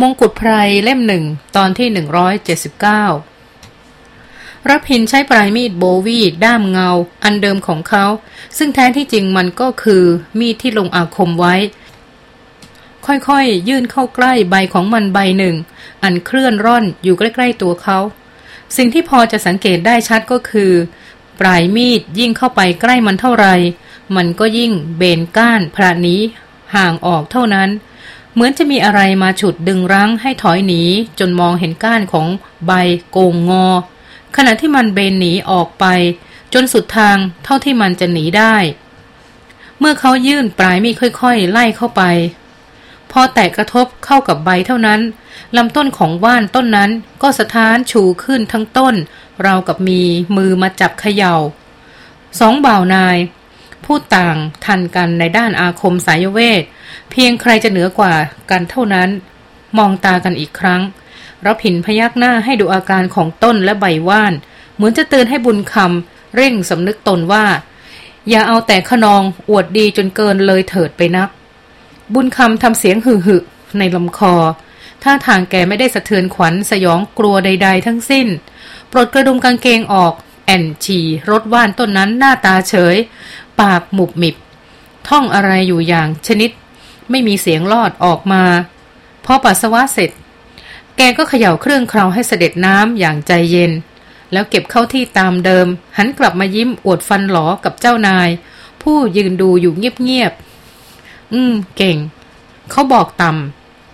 มงกุฎไพรเล่มหนึ่งตอนที่หนึ่งร้อยเจ็ดสิบเก้ารับพินใช้ปลายมีดโบวีดด้ามเงา อันเดิมของเขา ซึ่งแท้ที่จริงมันก็คือมีดที่ลงอาคมไว้ ค่อยๆ ยื่นเข้าใกล้ใบของมันใบหนึ่ง อันเคลื่อนร่อนอยู่ใกล้ๆตัวเขา สิ่งที่พอจะสังเกตได้ชัดก็คือ ปลายมีดยิ่งเข้าไปใกล้มันเท่าไรมันก็ยิ่งเบนก้านพระนี้ ห่างออกเท่านั้น เหมือนจะมีอะไรมาฉุดดึงรั้งให้ถอยหนี จนมองเห็นก้านของใบโกงงอ ขณะที่มันเบนหนีออกไป จนสุดทางเท่าที่มันจะหนีได้ เมื่อเขายื่นปลายมีค่อยๆ ไล่เข้าไป พอแตะกระทบเข้ากับใบเท่านั้นลำต้นของว่านต้นนั้นก็สะท้านชูขึ้นทั้งต้น เรากับมีมือมาจับเขยา่า สองบ่าวนาย ผู้ต่างทันกันในด้านอาคมสายเวท เพียงใครจะเหนือกว่ากันเท่านั้น มองตากันอีกครั้งรับหินพยักหน้าให้ดูอาการของต้นและใบว่าน เหมือนจะเตือนให้บุญคำเร่งสำนึกตนว่า อย่าเอาแต่ขนองอวดดีจนเกินเลยเถิดไปนัก บุญคำทำเสียงหึหึในลำคอท่าทางแกไม่ได้สะเทือนขวัญสยองกลัวใด ๆ ทั้งสิ้น ปลดกระดุมกางเกงออก แอนชีรถว่านต้นนั้นหน้าตาเฉย ปากหมุบหมิบ ท่องอะไรอยู่อย่างชนิด ไม่มีเสียงลอดออกมา พอปัสสาวะเสร็จ แกก็เขย่าเครื่องคราวให้เสด็จน้ำอย่างใจเย็น แล้วเก็บเข้าที่ตามเดิม หันกลับมายิ้มอวดฟันหลอกับเจ้านาย ผู้ยืนดูอยู่เงียบๆอืม เก่ง เขาบอกต่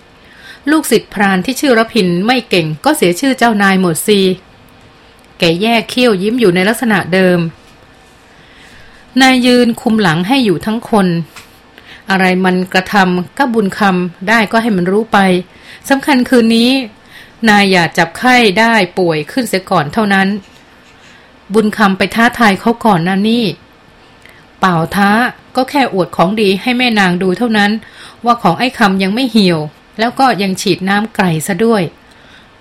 ำลูกศิษย์พรานที่ชื่อรพินไม่เก่งก็เสียชื่อเจ้านายหมดซีแกแยกเขี้ยวยิ้มอยู่ในลักษณะเดิม นายยืนคุมหลังให้อยู่ทั้งคน อะไรมันกระทำก็บุญคำได้ก็ให้มันรู้ไปสำคัญคืนนี้ นายอย่าจับไข้ได้ป่วยขึ้นเสียก่อนเท่านั้น บุญคำไปท้าทายเขาก่อนนะนี่ เปล่าท้าก็แค่อวดของดีให้แม่นางดูเท่านั้น ว่าของไอ้คำยังไม่เหี่ยว แล้วก็ยังฉีดน้ำไก่ซะด้วย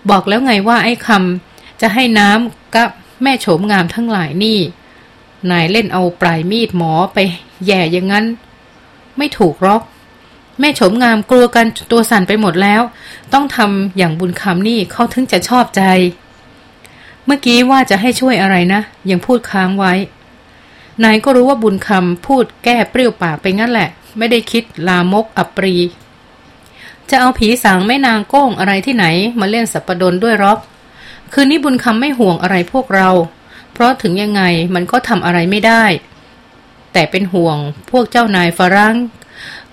บอกแล้วไงว่าไอ้คำจะให้น้ำกับแม่โฉมงามทั้งหลายนี่ นายเล่นเอาปลายมีดหมอไปแย่อย่างนั้น ไม่ถูกรอก แม่โฉมงามกลัวกันตัวสั่นไปหมดแล้ว ต้องทำอย่างบุญคำนี่เขาถึงจะชอบใจ เมื่อกี้ว่าจะให้ช่วยอะไรนะ ยังพูดค้างไว้ นายก็รู้ว่าบุญคำพูดแก้เปรี้ยวปากไปงั้นแหละ ไม่ได้คิดลามกอัปรี จะเอาผีสางแม่นางโก้งอะไรที่ไหน มาเล่นสัปปดนด้วยรอกคืนนี้บุญคำไม่ห่วงอะไรพวกเรา ราะถึงยังไงมันก็ทำอะไรไม่ได้ แต่เป็นห่วงพวกเจ้านายฝรั่ง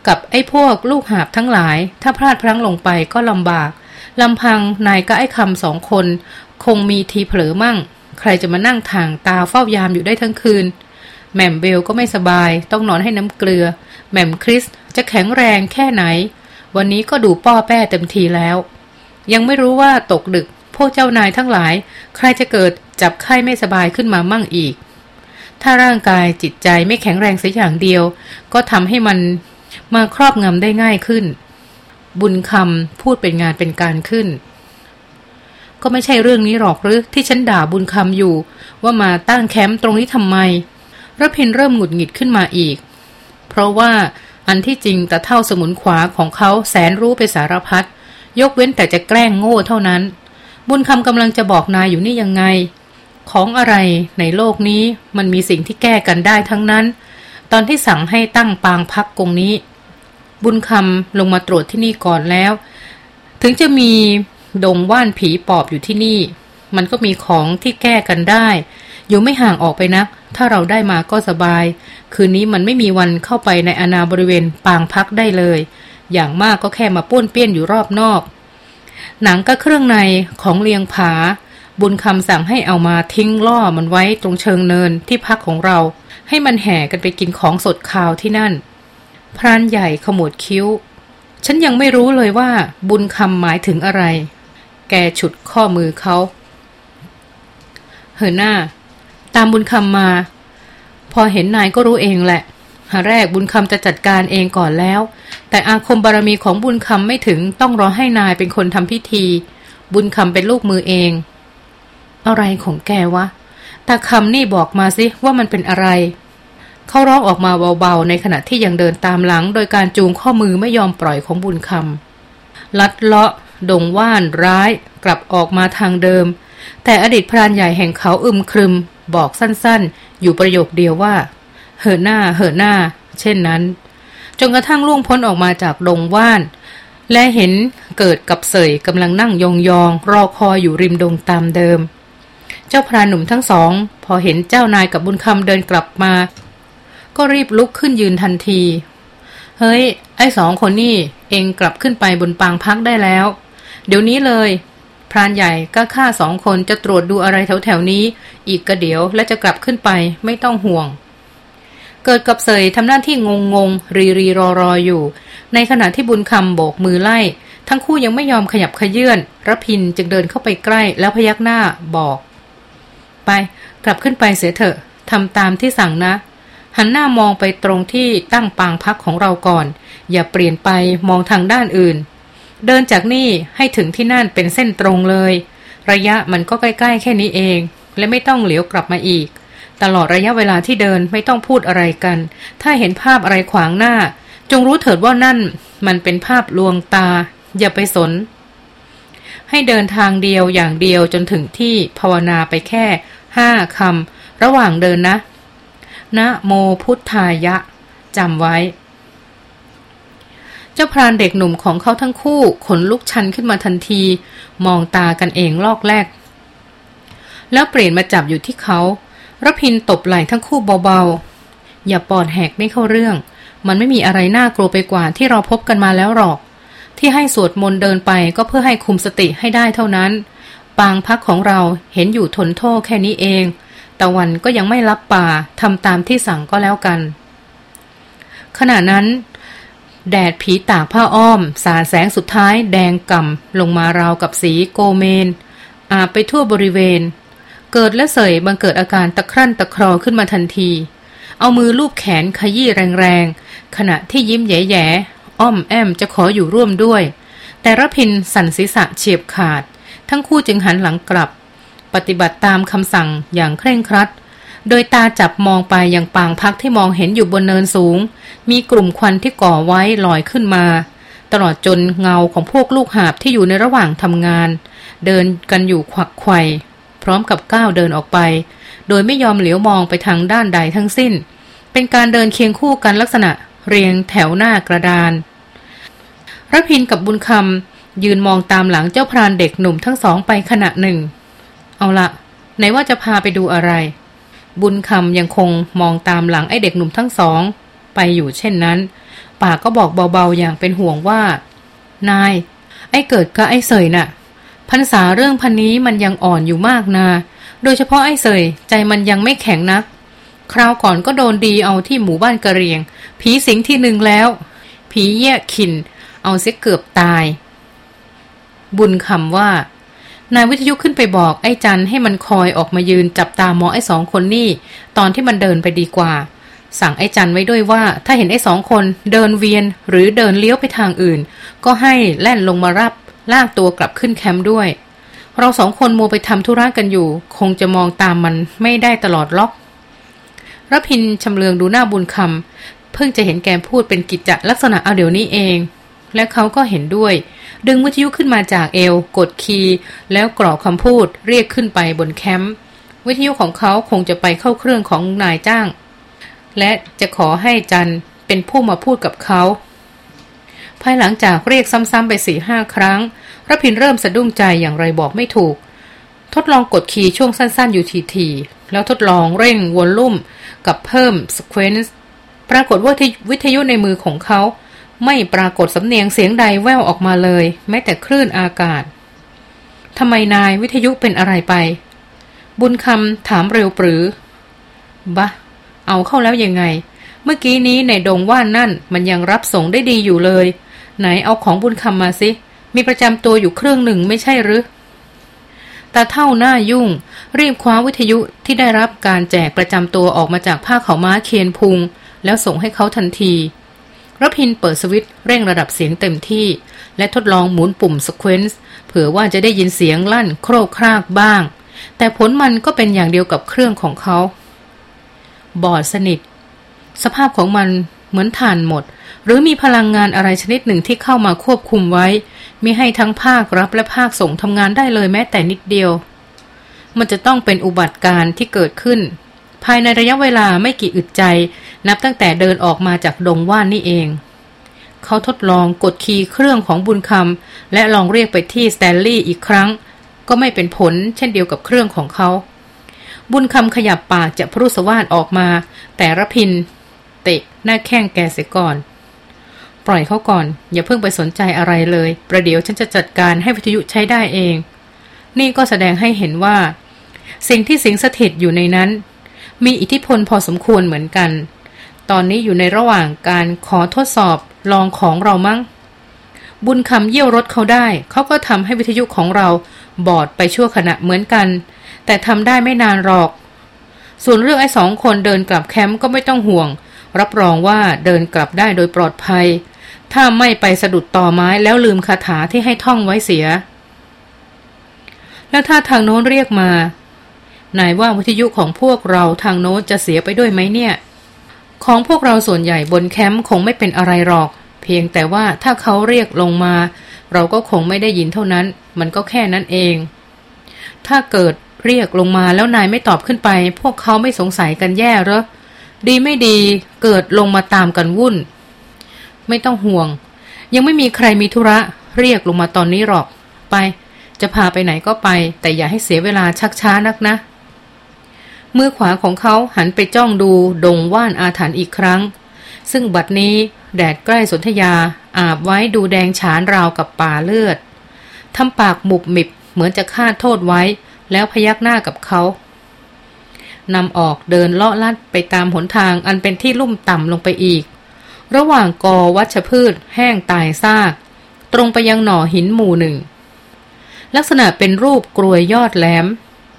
กับไอ้พวกลูกหาบทั้งหลาย ถ้าพลาดพลั้งลงไปก็ลำบากลำพังนายก็ไอ้คำสองคน คงมีทีเผลอมั่ง ใครจะมานั่งทางตาเฝ้ายามอยู่ได้ทั้งคืนแหม่มเบลก็ไม่สบาย ต้องนอนให้น้ำเกลือแหม่มคริสจะแข็งแรงแค่ไหน วันนี้ก็ดูป้อแป้เต็มทีแล้ว ยังไม่รู้ว่าตกดึกพวกเจ้านายทั้งหลาย ใครจะเกิด จับไข้ไม่สบายขึ้นมามั่งอีก ถ้าร่างกายจิตใจไม่แข็งแรงสักอย่างเดียว ก็ทำให้มันมาครอบงำได้ง่ายขึ้น บุญคำพูดเป็นงานเป็นการขึ้น ก็ไม่ใช่เรื่องนี้หรอกหรือที่ฉันด่าบุญคำอยู่ ว่ามาตั้งแคมป์ตรงนี้ทำไมรพินเริ่มหงุดหงิดขึ้นมาอีก เพราะว่าอันที่จริงแต่เท่าสมุนขวาของเขาแสนรู้ไปสารพัดยกเว้นแต่จะแกล้งโง่เท่านั้น บุญคำกำลังจะบอกนายอยู่นี่ยังไง ของอะไรในโลกนี้มันมีสิ่งที่แก้กันได้ทั้งนั้น ตอนที่สั่งให้ตั้งปางพักกงนี้ บุญคำลงมาตรวจที่นี่ก่อนแล้ว ถึงจะมีดงว่านผีปอบอยู่ที่นี่ มันก็มีของที่แก้กันได้ อยู่ไม่ห่างออกไปนัก ถ้าเราได้มาก็สบาย คืนนี้มันไม่มีวันเข้าไปในอนาบริเวณปางพักได้เลย อย่างมากก็แค่มาป้วนเปี้ยนอยู่รอบนอก หนังก็เครื่องในของเลียงผา บุญคำสั่งให้เอามาทิ้งล่อมันไว้ตรงเชิงเนินที่พักของเรา ให้มันแห่กันไปกินของสดคาวที่นั่น พรานใหญ่ขมวดคิ้ว ฉันยังไม่รู้เลยว่าบุญคำหมายถึงอะไร แกฉุดข้อมือเขาเฮอหน้า ตามบุญคำมา พอเห็นนายก็รู้เองแหละหาแรกบุญคำจะจัดการเองก่อนแล้ว แต่อาคมบารมีของบุญคำไม่ถึงต้องรอให้นายเป็นคนทำพิธี บุญคำเป็นลูกมือเอง อะไรของแกวะตาคำนี่บอกมาสิว่ามันเป็นอะไร เขาร้องออกมาเบาๆ ในขณะที่ยังเดินตามหลัง โดยการจูงข้อมือไม่ยอมปล่อยของบุญคำลัดเลาะ ดงว่านร้าย กลับออกมาทางเดิม แต่อดีตพรานใหญ่แห่งเขาอึมครึม บอกสั้นๆ อยู่ประโยคเดียวว่า เหินหน้า เหินหน้า เช่นนั้น จนกระทั่งล่วงพ้นออกมาจากดงว่าน และเห็นเกิดกับเสยกำลังนั่งยองๆรอคอยอยู่ริมดงตามเดิม เจ้าพรานหนุ่มทั้งสอง พอเห็นเจ้านายกับบุญคำเดินกลับมา ก็รีบลุกขึ้นยืนทันที เฮ้ย ไอ้สองคนนี่เองกลับขึ้นไปบนปางพักได้แล้ว เดี๋ยวนี้เลย พรานใหญ่ก็ฆ่าสองคนจะตรวจดูอะไรแถวๆนี้ อีกกระเดี๋ยวและจะกลับขึ้นไปไม่ต้องห่วง เกิดกับเสยทำหน้าที่งงงรีรีรอรออยู่ ในขณะที่บุญคำโบกมือไล่ ทั้งคู่ยังไม่ยอมขยับขยื่นระพินจึงเดินเข้าไปใกล้แล้วพยักหน้าบอก ไป กลับขึ้นไปเสียเถอะทำตามที่สั่งนะ หันหน้ามองไปตรงที่ตั้งปางพักของเราก่อน อย่าเปลี่ยนไปมองทางด้านอื่น เดินจากนี่ให้ถึงที่นั่นเป็นเส้นตรงเลย ระยะมันก็ใกล้ๆแค่นี้เอง และไม่ต้องเหลียวกลับมาอีก ตลอดระยะเวลาที่เดินไม่ต้องพูดอะไรกัน ถ้าเห็นภาพอะไรขวางหน้า จงรู้เถิดว่านั่น มันเป็นภาพลวงตา อย่าไปสนให้เดินทางเดียวอย่างเดียวจนถึงที่ภาวนาไปแค่ ห้าคำ ระหว่างเดินนะ นะโมพุทธายะจำไว้ เจ้าพรานเด็กหนุ่มของเขาทั้งคู่ ขนลุกชันขึ้นมาทันที มองตากันเองลอกแรก แล้วเปลี่ยนมาจับอยู่ที่เขารพินตบไหล่ทั้งคู่เบาๆ อย่าปอดแหกไม่เข้าเรื่อง มันไม่มีอะไรน่ากลัวไปกว่าที่เราพบกันมาแล้วหรอก ที่ให้สวดมนต์เดินไปก็เพื่อให้คุมสติให้ได้เท่านั้น ปางพักของเราเห็นอยู่ทนโทษแค่นี้เอง ตะวันก็ยังไม่รับป่าทำตามที่สั่งก็แล้วกัน ขณะนั้น แดดผีตากผ้าอ้อม สาดแสงสุดท้ายแดงก่ำลงมาราวกับสีโกเมน อาบไปทั่วบริเวณ เกิดและเสยบังเกิดอาการตะครั่นตะครอขึ้นมาทันที เอามือลูบแขนขยี้แรงๆ ขณะที่ยิ้มแย่ๆอ้อมแอมจะขออยู่ร่วมด้วย แต่รพินสั่นศีรษะเฉียบขาด ทั้งคู่จึงหันหลังกลับ ปฏิบัติตามคำสั่งอย่างเคร่งครัด โดยตาจับมองไปยังปางพักที่มองเห็นอยู่บนเนินสูง มีกลุ่มควันที่ก่อไว้ลอยขึ้นมา ตลอดจนเงาของพวกลูกหาบที่อยู่ในระหว่างทำงาน เดินกันอยู่ขวักไขว่พร้อมกับก้าวเดินออกไป โดยไม่ยอมเหลียวมองไปทางด้านใดทั้งสิ้น เป็นการเดินเคียงคู่กันลักษณะเรียงแถวหน้ากระดานรพินกับบุญคำ ยืนมองตามหลังเจ้าพรานเด็กหนุ่มทั้งสองไปขณะหนึ่ง เอาละไหนว่าจะพาไปดูอะไร บุญคำยังคงมองตามหลังไอ้เด็กหนุ่มทั้งสอง ไปอยู่เช่นนั้นปากก็บอกเบาๆอย่างเป็นห่วงว่า นาย ไอ้เกิดกับไอ้เสยน่ะพันษาเรื่องพันนี้มันยังอ่อนอยู่มากนา โดยเฉพาะไอ้เสยใจมันยังไม่แข็งนัก คราวก่อนก็โดนดีเอาที่หมู่บ้านกระเรียง ผีสิงที่หนึ่งแล้ว ผีแย่ขิน เอาเสียเกือบตาย บุญคำว่า นายวิทยุขึ้นไปบอกไอ้จันให้มันคอยออกมายืนจับตามองไอ้สองคนนี่ ตอนที่มันเดินไปดีกว่า สั่งไอ้จันไว้ด้วยว่า ถ้าเห็นไอ้สองคนเดินเวียนหรือเดินเลี้ยวไปทางอื่น ก็ให้แล่นลงมารับลากตัวกลับขึ้นแคมป์ด้วย เราสองคนมัวไปทำธุระกันอยู่ คงจะมองตามมันไม่ได้ตลอดล็อกรพินชำเลืองดูหน้าบุญคำเพิ่งจะเห็นแกพูดเป็นกิจจลักษณะเอาเดี๋ยวนี้เอง และเขาก็เห็นด้วย ดึงวิทยุขึ้นมาจากเอว กดคีย์แล้วกรอกคำพูดเรียกขึ้นไปบนแคมป์วิทยุของเขาคงจะไปเข้าเครื่องของนายจ้าง และจะขอให้จันเป็นผู้มาพูดกับเขา ภายหลังจากเรียกซ้ำๆไปสี่ห้าครั้งรพินเริ่มสะดุ้งใจอย่างไรบอกไม่ถูก ทดลองกดคีย์ช่วงสั้นๆอยู่ทีๆแล้วทดลองเร่งวอลลุ่มกับเพิ่มสเควนซ์ปรากฏว่าวิทยุในมือของเขา ไม่ปรากฏสำเนียงเสียงใดแววออกมาเลย แม้แต่คลื่นอากาศทำไมนายวิทยุเป็นอะไรไป บุญคำถามเร็วปรือบะ เอาเข้าแล้วยังไง เมื่อกี้นี้ในดงว่านนั่นมันยังรับส่งได้ดีอยู่เลย ไหนเอาของบุญคำมาสิ มีประจำตัวอยู่เครื่องหนึ่งไม่ใช่หรือตาเท่าหน้ายุ่ง รีบคว้าวิทยุที่ได้รับการแจกประจำตัวออกมาจากผ้าเขาม้าเคียนพุง แล้วส่งให้เขาทันที รพินเปิดสวิตช์เร่งระดับเสียงเต็มที่ และทดลองหมุนปุ่มสเควนซ์เผื่อว่าจะได้ยินเสียงลั่นโครกครากบ้าง แต่ผลมันก็เป็นอย่างเดียวกับเครื่องของเขา บอดสนิท สภาพของมันเหมือนถ่านหมด หรือมีพลังงานอะไรชนิดหนึ่งที่เข้ามาควบคุมไว้มิให้ทั้งภาครับและภาคส่งทำงานได้เลยแม้แต่นิดเดียว มันจะต้องเป็นอุบัติการที่เกิดขึ้น ภายในระยะเวลาไม่กี่อึดใจ นับตั้งแต่เดินออกมาจากดงว่านนี่เอง เขาทดลองกดคีย์เครื่องของบุญคำและลองเรียกไปที่สแตนลีย์อีกครั้ง ก็ไม่เป็นผลเช่นเดียวกับเครื่องของเขา บุญคำขยับปากจะพรุสวาดออกมา แต่ระพิน เตะหน้าแข้งแกเสียก่อน ปล่อยเขาก่อน อย่าเพิ่งไปสนใจอะไรเลย ประเดี๋ยวฉันจะจัดการให้วิทยุใช้ได้เอง นี่ก็แสดงให้เห็นว่า สิ่งที่สิงสถิตอยู่ในนั้น มีอิทธิพลพอสมควรเหมือนกัน ตอนนี้อยู่ในระหว่างการขอทดสอบลองของเรามั้ง บุญคำเยี่ยวรถเขาได้ เขาก็ทำให้วิทยุของเราบอดไปชั่วขณะเหมือนกัน แต่ทำได้ไม่นานหรอก ส่วนเรื่องไอ้สองคนเดินกลับแคมป์ก็ไม่ต้องห่วง รับรองว่าเดินกลับได้โดยปลอดภัย ถ้าไม่ไปสะดุดต่อไม้แล้วลืมคาถาที่ให้ท่องไว้เสีย แล้วถ้าทางโน้นเรียกมานายว่าวิทยุของพวกเราทางโน้นจะเสียไปด้วยไหมเนี่ย ของพวกเราส่วนใหญ่บนแคมป์คงไม่เป็นอะไรหรอก เพียงแต่ว่าถ้าเขาเรียกลงมา เราก็คงไม่ได้ยินเท่านั้น มันก็แค่นั้นเอง ถ้าเกิดเรียกลงมาแล้วนายไม่ตอบขึ้นไป พวกเขาไม่สงสัยกันแย่หรอดีไม่ดีเกิดลงมาตามกันวุ่น ไม่ต้องห่วง ยังไม่มีใครมีธุระ เรียกลงมาตอนนี้หรอก ไป จะพาไปไหนก็ไป แต่อย่าให้เสียเวลาชักช้านักนะ มือขวาของเขาหันไปจ้องดูดงว่านอาถรรพ์อีกครั้ง ซึ่งบัดนี้แดดใกล้สนธยาอาบไว้ดูแดงฉานราวกับป่าเลือดทำปากหมุบหมิบเหมือนจะฆ่าโทษไว้ แล้วพยักหน้ากับเขานำออกเดินเลาะลัดไปตามหนทางอันเป็นที่ลุ่มต่ำลงไปอีก ระหว่างกอวัชพืช แห้งตายซาก ตรงไปยังหน่อหินหมู่หนึ่ง ลักษณะเป็นรูปกรวยยอดแหลม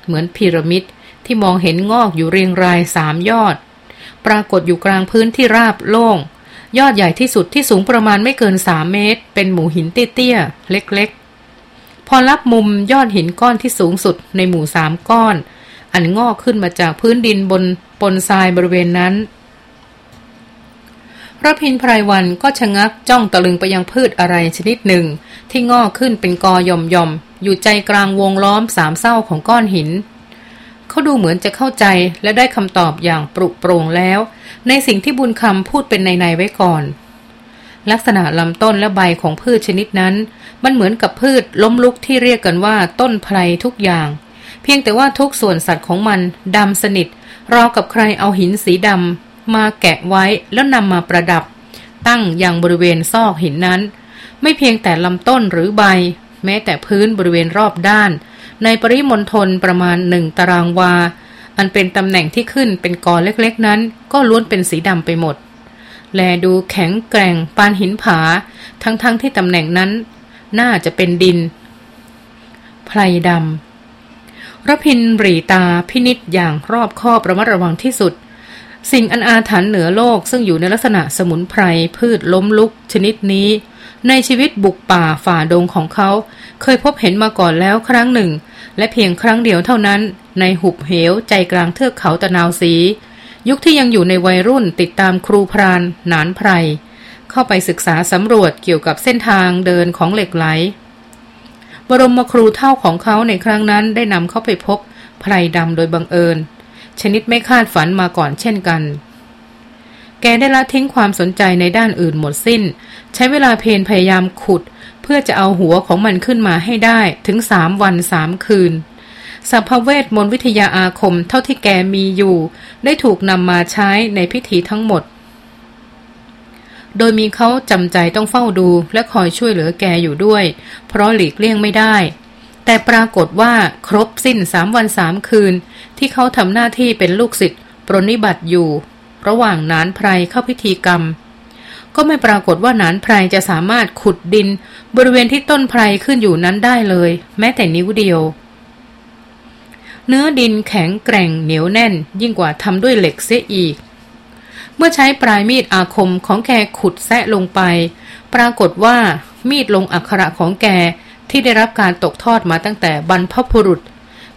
เหมือนพีระมิด ที่มองเห็นงอกอยู่เรียงรายสามยอด ปรากฏอยู่กลางพื้นที่ราบโล่ง ยอดใหญ่ที่สุดที่สูงประมาณไม่เกินสามเมตร เป็นหมู่หินเตี้ยๆเล็กๆ พอรับมุมยอดหินก้อนที่สูงสุดในหมู่สามก้อน อันงอกขึ้นมาจากพื้นดินบนปนทรายบริเวณนั้นพระพินไพรวันก็ชะงักจ้องตะลึงไปยังพืชอะไรชนิดหนึ่ง ที่งอกขึ้นเป็นกอหย่อมย่ออยู่ใจกลางวงล้อมสามเศร้าของก้อนหิน เขาดูเหมือนจะเข้าใจและได้คำตอบอย่างปรุโปร่งแล้ว ในสิ่งที่บุญคำพูดเป็นในในไว้ก่อน ลักษณะลำต้นและใบของพืชชนิดนั้น มันเหมือนกับพืชล้มลุกที่เรียกกันว่าต้นไพรทุกอย่าง เพียงแต่ว่าทุกส่วนสัตว์ของมันดำสนิทราวกับใครเอาหินสีดำมาแกะไว้แล้วนำมาประดับ ตั้งอยังบริเวณซอกหินนั้น ไม่เพียงแต่ลำต้นหรือใบ แม้แต่พื้นบริเวณรอบด้าน ในปริมณฑลประมาณหนึ่งตารางวา อันเป็นตำแหน่งที่ขึ้นเป็นกอเล็กๆนั้น ก็ล้วนเป็นสีดำไปหมด แลดูแข็งแกร่งปานหินผา ทั้งๆทที่ตำแหน่งนั้น น่าจะเป็นดินไพรดำระพินบรีตาพินิษอย่างรอบคอบระมัดระวังที่สุด สิ่งอันอาถรรพ์เหนือโลกซึ่งอยู่ในลักษณะสมุนไพรพืชล้มลุกชนิดนี้ ในชีวิตบุกป่าฝ่าดงของเขา เคยพบเห็นมาก่อนแล้วครั้งหนึ่ง และเพียงครั้งเดียวเท่านั้น ในหุบเหวใจกลางเทือกเขาตะนาวสี ยุคที่ยังอยู่ในวัยรุ่นติดตามครูพรานนานไพร เข้าไปศึกษาสำรวจเกี่ยวกับเส้นทางเดินของเหล็กไหล บรมครูเท่าของเขาในครั้งนั้นได้นำเขาไปพบไพรดำโดยบังเอิญ ชนิดไม่คาดฝันมาก่อนเช่นกัน แกได้ละทิ้งความสนใจในด้านอื่นหมดสิ้น ใช้เวลาเพนพยายามขุด เพื่อจะเอาหัวของมันขึ้นมาให้ได้ถึงสามวันสามคืนสัพเวทมนวิทยาอาคมเท่าที่แกมีอยู่ ได้ถูกนำมาใช้ในพิธีทั้งหมด โดยมีเขาจำใจต้องเฝ้าดูและคอยช่วยเหลือแกอยู่ด้วย เพราะหลีกเลี่ยงไม่ได้ แต่ปรากฏว่าครบสิ้นสามวันสามคืน ที่เขาทำหน้าที่เป็นลูกศิษย์ปรนิบัติอยู่ ระหว่างนานไพรเข้าพิธีกรรม ก็ไม่ปรากฏว่านานไพรจะสามารถขุดดิน บริเวณที่ต้นไพรขึ้นอยู่นั้นได้เลย แม้แต่นิ้วเดียว เนื้อดินแข็งแกร่งเหนียวแน่น ยิ่งกว่าทำด้วยเหล็กเสียอีก เมื่อใช้ปลายมีดอาคมของแกขุดแซะลงไป ปรากฏว่ามีดลงอักขระของแกที่ได้รับการตกทอดมาตั้งแต่บรรพบุรุษ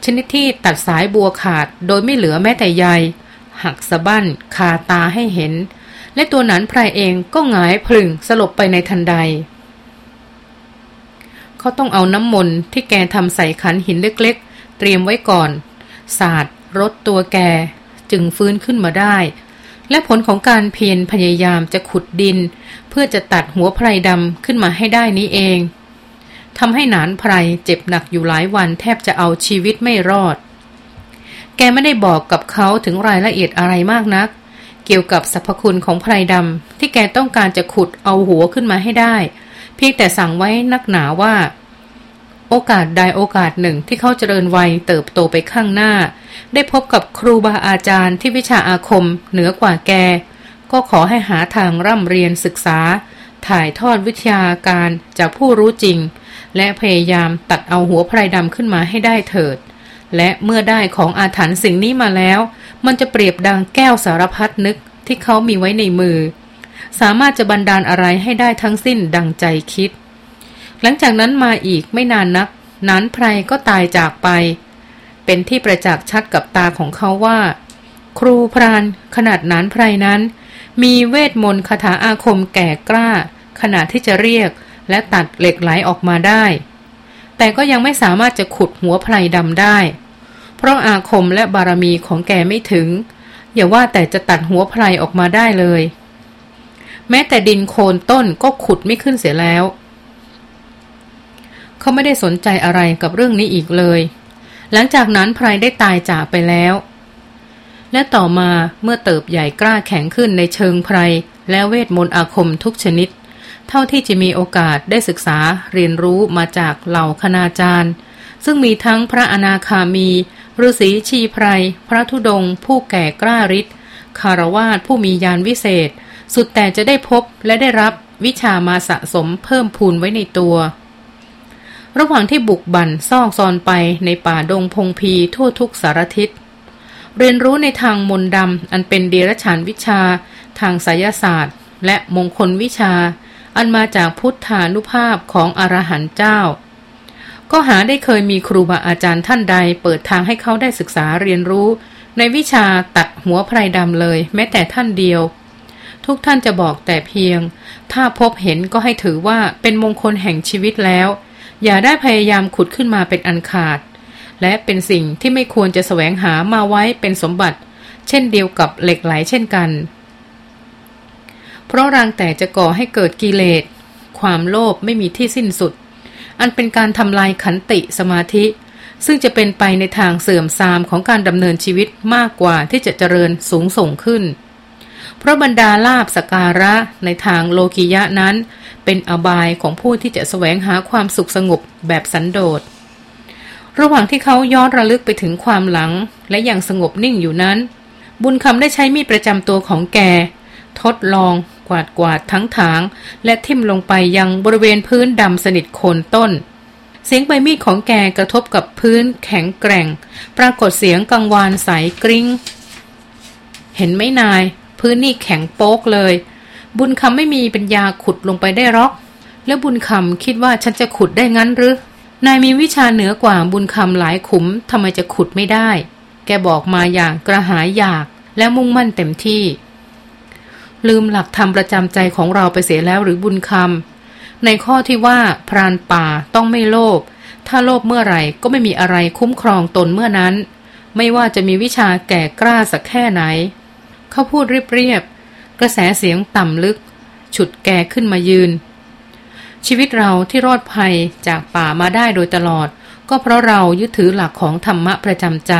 ชนิดที่ตัดสายบัวขาดโดยไม่เหลือแม้แต่ใย หักสะบั้นคาตาให้เห็น และตัวหนานไพรเองก็หงายพลึงสลบไปในทันใด เขาต้องเอาน้ำมนต์ที่แกทำใส่ขันหินเล็กๆ เตรียมไว้ก่อนสาดรถตัวแกจึงฟื้นขึ้นมาได้ และผลของการเพียรพยายามจะขุดดิน เพื่อจะตัดหัวไพรดำขึ้นมาให้ได้นี้เองทำให้หนานไพรเจ็บหนักอยู่หลายวันแทบจะเอาชีวิตไม่รอด แกไม่ได้บอกกับเขาถึงรายละเอียดอะไรมากนัก เกี่ยวกับสรรพคุณของไพรดำที่แกต้องการจะขุดเอาหัวขึ้นมาให้ได้ เพียงแต่สั่งไว้นักหนาว่า โอกาสใดโอกาสหนึ่งที่เขาเจริญวัยเติบโตไปข้างหน้า ได้พบกับครูบาอาจารย์ที่วิชาอาคมเหนือกว่าแก ก็ขอให้หาทางร่ำเรียนศึกษา ถ่ายทอดวิทยาการจากผู้รู้จริง และพยายามตัดเอาหัวไพรดำขึ้นมาให้ได้เถิด และเมื่อได้ของอาถรรพ์สิ่งนี้มาแล้ว มันจะเปรียบดังแก้วสารพัดนึกที่เขามีไว้ในมือ สามารถจะบันดาลอะไรให้ได้ทั้งสิ้นดังใจคิด หลังจากนั้นมาอีกไม่นานนัก นั้นไพรก็ตายจากไป เป็นที่ประจักษ์ชัดกับตาของเขาว่า ครูพรานขนาดนั้นไพรนั้น มีเวทมนต์คาถาอาคมแก่กล้า ขนาดที่จะเรียกและตัดเหล็กไหลออกมาได้ แต่ก็ยังไม่สามารถจะขุดหัวไพรดำได้ เพราะอาคมและบารมีของแกไม่ถึง อย่าว่าแต่จะตัดหัวไพรออกมาได้เลย แม้แต่ดินโคนต้นก็ขุดไม่ขึ้นเสียแล้ว เขาไม่ได้สนใจอะไรกับเรื่องนี้อีกเลย หลังจากนั้นไพรได้ตายจากไปแล้ว และต่อมาเมื่อเติบใหญ่กล้าแข็งขึ้นในเชิงไพรและเวทมนต์อาคมทุกชนิด เท่าที่จะมีโอกาสได้ศึกษาเรียนรู้มาจากเหล่าคณาจารย์ ซึ่งมีทั้งพระอนาคามีฤาษีชีไพร พระธุดง ผู้แก่กล้าฤทธิ์คารวาสผู้มียานวิเศษ สุดแต่จะได้พบและได้รับวิชามาสะสมเพิ่มพูนไว้ในตัว ระหว่างที่บุกบั่นซองซอนไปในป่าดงพงพีทั่วทุกสารทิศเรียนรู้ในทางมนดำอันเป็นเดรัจฉานวิชา ทางไสยศาสตร์ และมงคลวิชา อันมาจากพุทธานุภาพของอรหันต์เจ้า ก็หาได้เคยมีครูบาอาจารย์ท่านใด เปิดทางให้เขาได้ศึกษาเรียนรู้ ในวิชาตัดหัวไพรดำเลย แม้แต่ท่านเดียว ทุกท่านจะบอกแต่เพียง ถ้าพบเห็นก็ให้ถือว่าเป็นมงคลแห่งชีวิตแล้ว อย่าได้พยายามขุดขึ้นมาเป็นอันขาด และเป็นสิ่งที่ไม่ควรจะแสวงหามาไว้เป็นสมบัติ เช่นเดียวกับเหล็กไหลเช่นกัน เพราะรังแต่จะก่อให้เกิดกิเลส ความโลภไม่มีที่สิ้นสุด อันเป็นการทำลายขันติสมาธิ ซึ่งจะเป็นไปในทางเสื่อมทรามของการดำเนินชีวิตมากกว่าที่จะเจริญสูงส่งขึ้น เพราะบรรดาลาบสการะในทางโลกิยะนั้น เป็นอบายของผู้ที่จะแสวงหาความสุขสงบแบบสันโดษระหว่างที่เขาย้อนระลึกไปถึงความหลัง และยังสงบนิ่งอยู่นั้น บุญคำได้ใช้มีดประจำตัวของแก ทดลอง กวาดกวาดทั้งถาง และทิ่มลงไปยังบริเวณพื้นดำสนิทโคนต้น เสียงใบมีดของแกกระทบกับพื้นแข็งแกร่ง ปรากฏเสียงกังวานใสกริง้ง เห็นไหมนาย พื้นนี่แข็งโป๊กเลย บุญคำไม่มีปัญญาขุดลงไปได้หรอก แล้วบุญคำคิดว่าฉันจะขุดได้งั้นหรือนายมีวิชาเหนือกว่าบุญคำหลายขุมทำไมจะขุดไม่ได้ แกบอกมาอย่างกระหายอยากและมุ่งมั่นเต็มที่ ลืมหลักธรรมประจำใจของเราไปเสียแล้วหรือบุญคำในข้อที่ว่าพรานป่าต้องไม่โลภถ้าโลภเมื่อไหร่ก็ไม่มีอะไรคุ้มครองตนเมื่อนั้น ไม่ว่าจะมีวิชาแก่กล้าสักแค่ไหน เขาพูดเรียบๆกระแสเสียงต่ำลึก ฉุดแกขึ้นมายืน ชีวิตเราที่รอดภัยจากป่ามาได้โดยตลอด ก็เพราะเรายึดถือหลักของธรรมะประจำใจ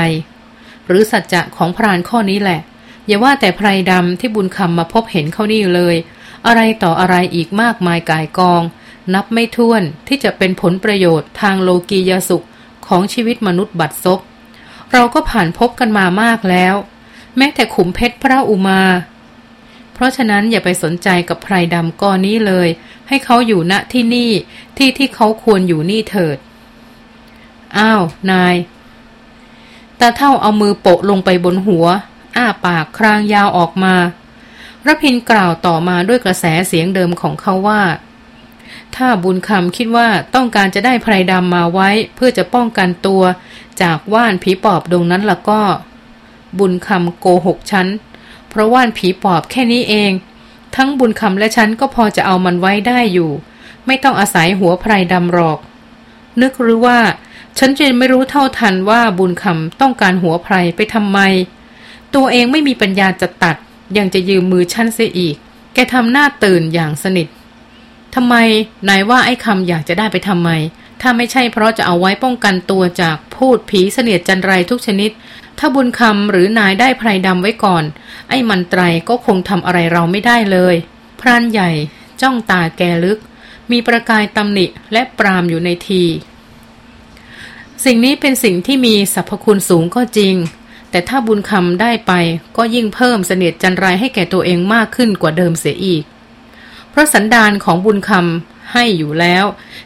หรือสัจจะของพรานข้อนี้แหละ อย่าว่าแต่ไพรดำที่บุญคำมาพบเห็นเขานี่เลย อะไรต่ออะไรอีกมากมายกายกอง นับไม่ถ้วนที่จะเป็นผลประโยชน์ทางโลกียสุขของชีวิตมนุษย์บัดซบเราก็ผ่านพบกันมามากแล้ว แม้แต่ขุมเพชรพระอุมา เพราะฉะนั้นอย่าไปสนใจกับไพรดำก้อนนี้เลย ให้เขาอยู่ณที่นี่ที่ที่เขาควรอยู่นี่เถิด อ้าว นายตาเท่าเอามือโปะลงไปบนหัว อ้าปากครางยาวออกมารพินกล่าวต่อมาด้วยกระแสเสียงเดิมของเขาว่า ถ้าบุญคำคิดว่าต้องการจะได้ไพรดำมาไว้เพื่อจะป้องกันตัว จากว่านผีปอบดงนั้นละก็ บุญคำโกหกฉันเพราะว่านผีปอบแค่นี้เอง ทั้งบุญคำและฉันก็พอจะเอามันไว้ได้อยู่ ไม่ต้องอาศัยหัวไพรดำหรอก นึกหรือว่า ฉันจะไม่รู้เท่าทันว่าบุญคำต้องการหัวไพรไปทำไม ตัวเองไม่มีปัญญาจะตัด ยังจะยืมมือฉันเสียอีก แกทำหน้าตื่นอย่างสนิททำไมนายว่าไอ้คำอยากจะได้ไปทำไม ถ้าไม่ใช่เพราะจะเอาไว้ป้องกันตัวจากพูดผีเสนียดจันไรทุกชนิด ถ้าบุญคำหรือนายได้ไพรดำไว้ก่อน ไอ้มันไตรก็คงทำอะไรเราไม่ได้เลย พรานใหญ่ จ้องตาแกลึก มีประกายตำหนิและปรามอยู่ในที สิ่งนี้เป็นสิ่งที่มีสรรพคุณสูงก็จริง แต่ถ้าบุญคำได้ไปก็ยิ่งเพิ่มเสนียดจันไรให้แก่ตัวเองมากขึ้นกว่าเดิมเสียอีก เพราะสันดานของบุญคำให้อยู่แล้ว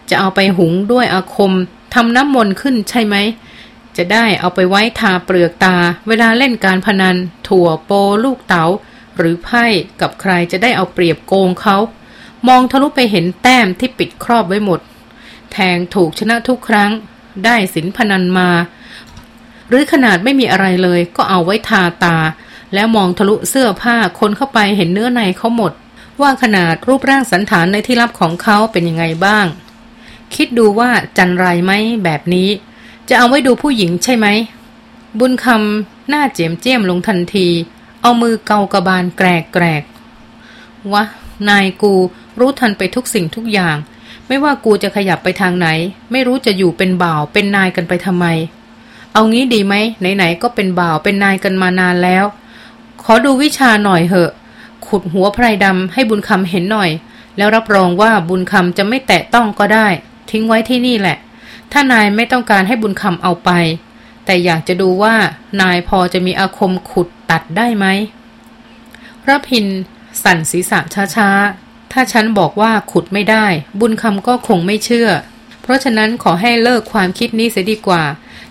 จะเอาไปหุงด้วยอาคมทำน้ำมนต์ขึ้นใช่ไหม จะได้เอาไปไว้ทาเปลือกตา เวลาเล่นการพนัน ถั่วโปลูกเตา๋า หรือไพ่กับใครจะได้เอาเปรียบโกงเขา มองทะลุไปเห็นแต้มที่ปิดครอบไว้หมด แทงถูกชนะทุกครั้ง ได้สินพนันมา หรือขนาดไม่มีอะไรเลยก็เอาไว้ทาตา แล้วมองทะลุเสื้อผ้าคนเข้าไปเห็นเนื้อในเขาหมด ว่าขนาดรูปร่างสันฐานในที่ลับของเขาเป็นยังไงบ้าง คิดดูว่าจันไรไหมแบบนี้ จะเอาไว้ดูผู้หญิงใช่ไหม บุญคำหน้าเจียมเจียมลงทันที เอามือเกากระบาลแกรกแกรกวะ นายกูรู้ทันไปทุกสิ่งทุกอย่าง ไม่ว่ากูจะขยับไปทางไหน ไม่รู้จะอยู่เป็นบ่าวเป็นนายกันไปทำไม เอางี้ดีไหมไหนๆก็เป็นบ่าวเป็นนายกันมานานแล้ว ขอดูวิชาหน่อยเหอะ ขุดหัวไพรดำให้บุญคำเห็นหน่อย แล้วรับรองว่าบุญคำจะไม่แตะต้องก็ได้ ทิ้งไว้ที่นี่แหละ ถ้านายไม่ต้องการให้บุญคำเอาไป แต่อยากจะดูว่านายพอจะมีอาคมขุดตัดได้ไหมรพินสั่นศีรษะช้าๆ ถ้าฉันบอกว่าขุดไม่ได้ บุญคำก็คงไม่เชื่อ เพราะฉะนั้นขอให้เลิกความคิดนี้เสียดีกว่า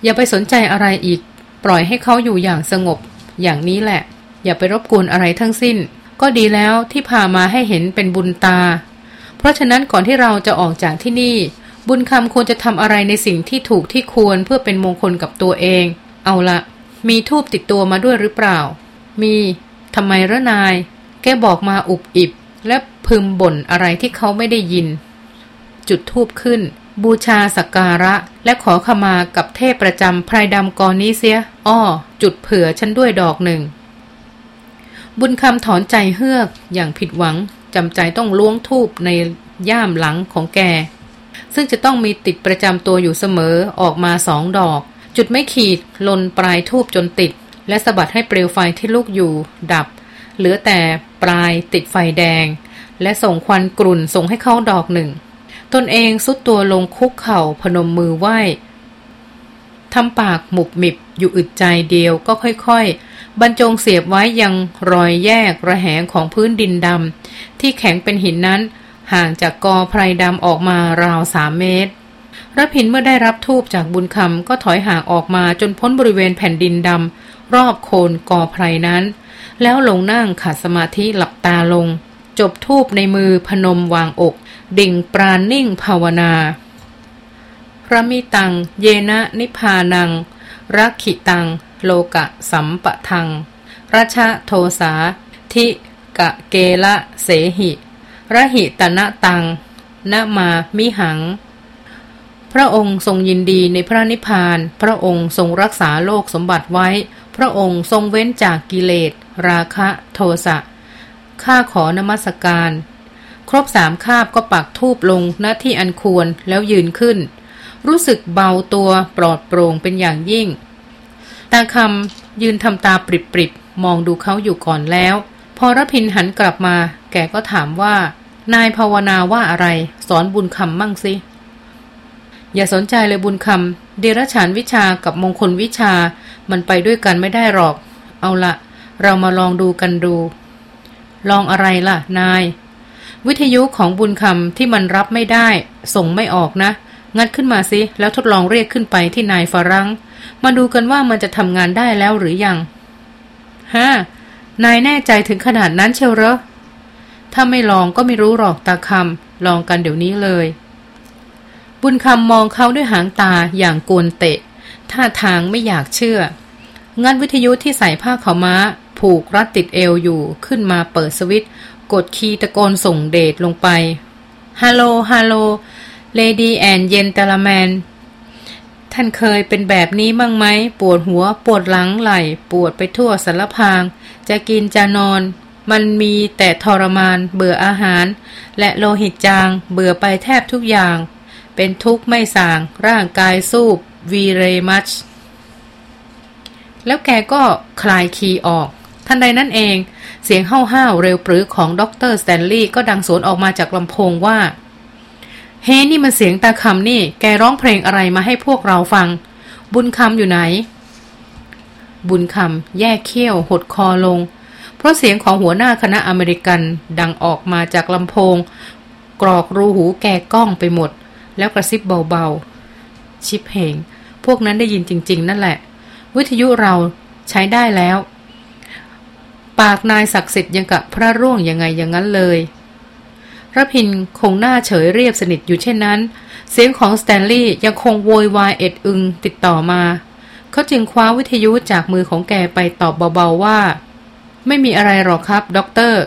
อย่าไปสนใจอะไรอีก ปล่อยให้เขาอยู่อย่างสงบ อย่างนี้แหละ อย่าไปรบกวนอะไรทั้งสิ้น ก็ดีแล้วที่พามาให้เห็นเป็นบุญตา เพราะฉะนั้นก่อนที่เราจะออกจากที่นี่ บุญคำควรจะทำอะไรในสิ่งที่ถูกที่ควรเพื่อเป็นมงคลกับตัวเอง เอาละมีทูบติดตัวมาด้วยหรือเปล่า มีทำไมระนาย แกบอกมาอุบอิบ และพึมบ่นอะไรที่เขาไม่ได้ยิน จุดทูบขึ้น บูชาสักการะ และขอขมากับเทพประจำไพรดำกอนี้เสีย อ้อ จุดเผื่อฉันด้วยดอกหนึ่ง บุญคำถอนใจเฮือกอย่างผิดหวังจำใจต้องล้วงทูบในย่ามหลังของแก ซึ่งจะต้องมีติดประจำตัวอยู่เสมอออกมาสองดอก จุดไม่ขีดลนปลายทูบจนติด และสะบัดให้เปลวไฟที่ลุกอยู่ ดับ เหลือแต่ปลายติดไฟแดง และส่งควันกลุ่นส่งให้เขาดอกหนึ่ง ตนเองสุดตัวลงคุกเข่าพนมมือไหว้ทำปากหมุบหมิบอยู่อึดใจเดียวก็ค่อยๆ บรรจงเสียบไว้ยังรอยแยกระแหงของพื้นดินดำที่แข็งเป็นหินนั้น ห่างจากกอไพรดำออกมาราวสามเมตรรพินเมื่อได้รับทูบจากบุญคำก็ถอยห่างออกมาจนพ้นบริเวณแผ่นดินดำรอบโคนกอไพรนั้น แล้วลงนั่งขัดสมาธิหลับตาลง จบทูบในมือพนมวางอก ดิ่งปราณนิ่งภาวนาพระมิตัง เยนะนิพานัง รักขิตัง โลกะสัมปะทังรัชโทสา ทิกะเกละเสหิระหิตนะตังนะมามิหัง พระองค์ทรงยินดีในพระนิพพาน พระองค์ทรงรักษาโลกสมบัติไว้ พระองค์ทรงเว้นจากกิเลส ราคะ โทสะ ข้าขอนมัสการ ครบสามคาบก็ปักทูบลงณที่อันควรแล้วยืนขึ้น รู้สึกเบาตัวปลอดโปร่งเป็นอย่างยิ่ง ตาคำยืนทำตาปริบๆ มองดูเขาอยู่ก่อนแล้ว พอรพินหันกลับมา แกก็ถามว่า นายภาวนาว่าอะไร สอนบุญคำมั่งสิ อย่าสนใจเลยบุญคำเดรัจฉานวิชากับมงคลวิชา มันไปด้วยกันไม่ได้หรอก เอาละเรามาลองดูกันดู ลองอะไรล่ะ นาย วิทยุของบุญคำที่มันรับไม่ได้ ส่งไม่ออกนะ งัดขึ้นมาสิแล้วทดลองเรียกขึ้นไปที่นายฝรั่งมาดูกันว่ามันจะทำงานได้แล้วหรือยังฮะนายแน่ใจถึงขนาดนั้นเชียวเหรอถ้าไม่ลองก็ไม่รู้หรอกตาคำลองกันเดี๋ยวนี้เลย บุญคำมองเขาด้วยหางตาอย่างกวนเตะ ท่าทางไม่อยากเชื่อ งัดวิทยุที่ใส่ผ้าขาวม้า ผูกรัดติดเอวอยู่ขึ้นมาเปิดสวิตช์ กด key ตะโกนส่งเดชลงไป ฮัลโหล ฮัลโหล lady and gentleman ท่านเคยเป็นแบบนี้บ้างไหม ปวดหัว ปวดหลังไหล่ ปวดไปทั่วสรรพางค์ จะกินจะนอน มันมีแต่ทรมาน เบื่ออาหาร และโลหิตจาง เบื่อไปแทบทุกอย่าง เป็นทุกข์ไม่สาง ร่างกายสูบวีเรมัชแล้วแกก็คลาย key ออก ทันใดนั้นเอง เสียงห้าวๆเร็วปรื๋อของด็อกเตอร์สแตนลีย์ก็ดังสวนออกมาจากลำโพงว่า เฮ้นี่มันเสียงตาคำนี่ แกร้องเพลงอะไรมาให้พวกเราฟัง บุญคำอยู่ไหน บุญคำแยกเขี้ยว หดคอลง เพราะเสียงของหัวหน้าคณะอเมริกันดังออกมาจากลำโพง กรอกรูหูแกก้องไปหมด แล้วกระซิบเบาๆ ชิปเหงพวกนั้นได้ยินจริง ๆ นั่นแหละ วิทยุเราใช้ได้แล้ว ปากนายศักดิ์สิทธิ์ยังกับพระร่วงยังไงอย่างนั้นเลยระพินคงหน้าเฉยเรียบสนิทอยู่เช่นนั้น เสียงของสแตนลีย์ยังคงโวยวายเอ็ดอึงติดต่อมา เขาจึงคว้าวิทยุจากมือของแกไปตอบเบาๆว่า ไม่มีอะไรหรอกครับด็อกเตอร์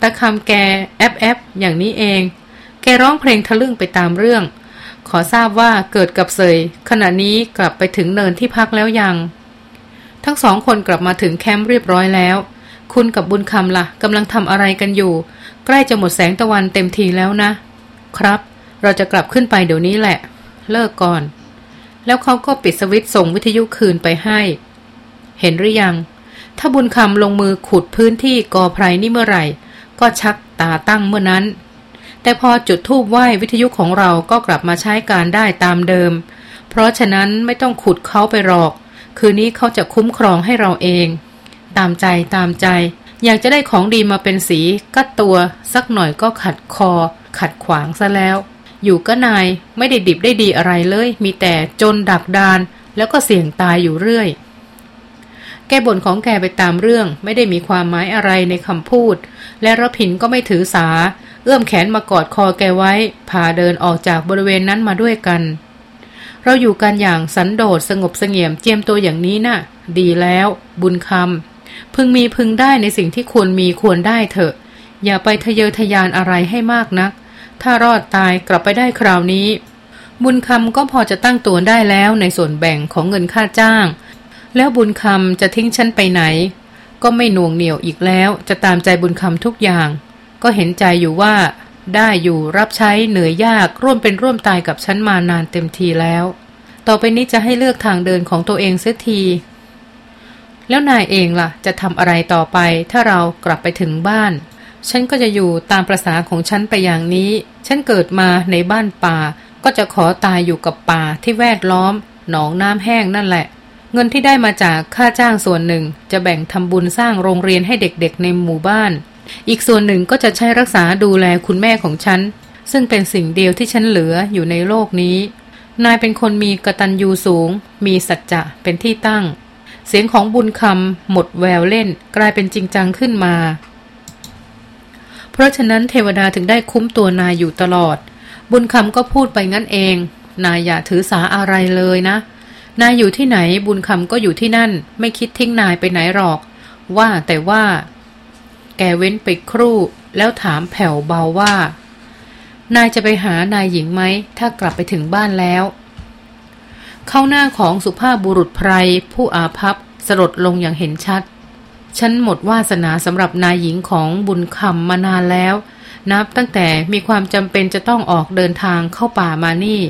ตาคำแกแอปแอปอย่างนี้เอง แกร้องเพลงทะลึ่งไปตามเรื่อง ขอทราบว่าเกิดกับเสยขณะนี้กลับไปถึงเนินที่พักแล้วยัง ทั้งสองคนกลับมาถึงแคมป์เรียบร้อยแล้ว คุณกับบุญคำล่ะกำลังทำอะไรกันอยู่ ใกล้จะหมดแสงตะวันเต็มทีแล้วนะ ครับ เราจะกลับขึ้นไปเดี๋ยวนี้แหละ เลิกก่อน แล้วเขาก็ปิดสวิตช์ส่งวิทยุคืนไปให้ เห็นหรือยัง ถ้าบุญคำลงมือขุดพื้นที่กอไพรนี่เมื่อไหร่ ก็ชักตาตั้งเมื่อนั้น แต่พอจุดทูบไหว้วิทยุของเราก็กลับมาใช้การได้ตามเดิม เพราะฉะนั้นไม่ต้องขุดเขาไปหรอก คืนนี้เขาจะคุ้มครองให้เราเอง ตามใจตามใจ อยากจะได้ของดีมาเป็นสีกัดตัวสักหน่อยก็ขัดคอ ขัดขวางซะแล้ว อยู่ก็นายไม่ได้ดิบได้ดีอะไรเลย มีแต่จนดักดานแล้วก็เสี่ยงตายอยู่เรื่อย แกบ่นของแกไปตามเรื่อง ไม่ได้มีความหมายอะไรในคำพูด และรพินก็ไม่ถือสา เอื้อมแขนมากอดคอแกไว้ พาเดินออกจากบริเวณนั้นมาด้วยกัน เราอยู่กันอย่างสันโดษสงบเสงี่ยมเจียมตัวอย่างนี้นะ่ะ ดีแล้ว บุญคำ พึงมีพึงได้ในสิ่งที่ควรมีควรได้เถอะ อย่าไปทะเยอทะยานอะไรให้มากนัก ถ้ารอดตายกลับไปได้คราวนี้ บุญคำก็พอจะตั้งตัวได้แล้วในส่วนแบ่งของเงินค่าจ้าง แล้วบุญคำจะทิ้งฉันไปไหน ก็ไม่หน่วงเหนียวอีกแล้ว จะตามใจบุญคำทุกอย่าง ก็เห็นใจอยู่ว่า ได้อยู่รับใช้เหนื่อยยากร่วมเป็นร่วมตายกับฉันมานานเต็มทีแล้ว ต่อไปนี้จะให้เลือกทางเดินของตัวเองเสียที แล้วนายเองล่ะ จะทำอะไรต่อไป ถ้าเรากลับไปถึงบ้าน ฉันก็จะอยู่ตามประษาของฉันไปอย่างนี้ ฉันเกิดมาในบ้านป่า ก็จะขอตายอยู่กับป่าที่แวดล้อม หนองน้ำแห้งนั่นแหละ เงินที่ได้มาจากค่าจ้างส่วนหนึ่ง จะแบ่งทำบุญสร้างโรงเรียนให้เด็กๆในหมู่บ้าน อีกส่วนหนึ่งก็จะใช้รักษาดูแลคุณแม่ของฉัน ซึ่งเป็นสิ่งเดียวที่ฉันเหลืออยู่ในโลกนี้ นายเป็นคนมีกระตันยูสูง มีสัจจะเป็นที่ตั้ง เสียงของบุญคำหมดแววเล่น กลายเป็นจริงจังขึ้นมา เพราะฉะนั้นเทวดาถึงได้คุ้มตัวนายอยู่ตลอด บุญคำก็พูดไปงั้นเอง นายอย่าถือสาอะไรเลยนะ นายอยู่ที่ไหนบุญคำก็อยู่ที่นั่น ไม่คิดทิ้งนายไปไหนหรอก ว่าแต่ว่า แกเว้นไปครู่ แล้วถามแผ่วเบาว่า นายจะไปหานายหญิงไหมถ้ากลับไปถึงบ้านแล้ว เข้าหน้าของสุภาพบุรุษไพรผู้อาภัพสลดลงอย่างเห็นชัด ฉันหมดวาสนาสำหรับนายหญิงของบุญคำมานานแล้ว นับตั้งแต่มีความจำเป็นจะต้องออกเดินทางเข้าป่ามานี่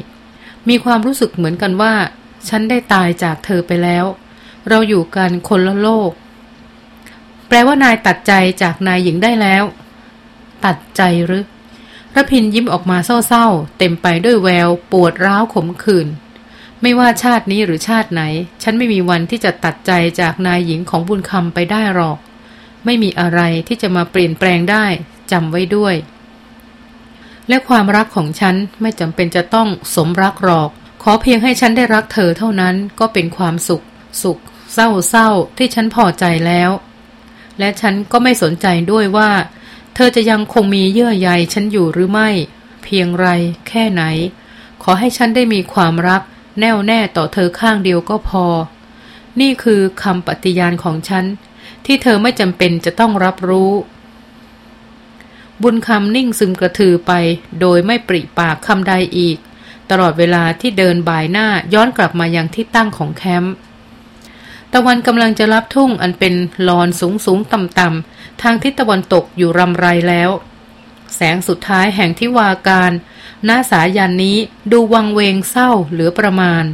มีความรู้สึกเหมือนกันว่า ฉันได้ตายจากเธอไปแล้ว เราอยู่กันคนละโลก แปลว่านายตัดใจจากนายหญิงได้แล้ว ตัดใจหรือระพินยิ้มออกมาเศร้าๆ เต็มไปด้วยแววปวดร้าวขมขื่น ไม่ว่าชาตินี้หรือชาติไหน ฉันไม่มีวันที่จะตัดใจจากนายหญิงของบุญคำไปได้หรอก ไม่มีอะไรที่จะมาเปลี่ยนแปลงได้จำไว้ด้วย และความรักของฉันไม่จำเป็นจะต้องสมรักหรอก ขอเพียงให้ฉันได้รักเธอเท่านั้นก็เป็นความสุข สุข เศร้าเศร้าที่ฉันพอใจแล้ว และฉันก็ไม่สนใจด้วยว่า เธอจะยังคงมีเยื่อใยฉันอยู่หรือไม่ เพียงไร แค่ไหน ขอให้ฉันได้มีความรัก แน่วแน่ต่อเธอข้างเดียวก็พอ นี่คือคำปฏิญาณของฉัน ที่เธอไม่จำเป็นจะต้องรับรู้ บุญคำนิ่งซึมกระทือไป โดยไม่ปริปากคำใดอีก ตลอดเวลาที่เดินบ่ายหน้าย้อนกลับมายังที่ตั้งของแคมป์ตะวันกำลังจะรับทุ่งอันเป็นลอนสูงสูงต่ำต่ำทางทิศตะวันตกอยู่รำไรแล้ว แสงสุดท้ายแห่งทิวาการ หน้าสายันนี้ดูวังเวงเศร้าเหลือประมาณ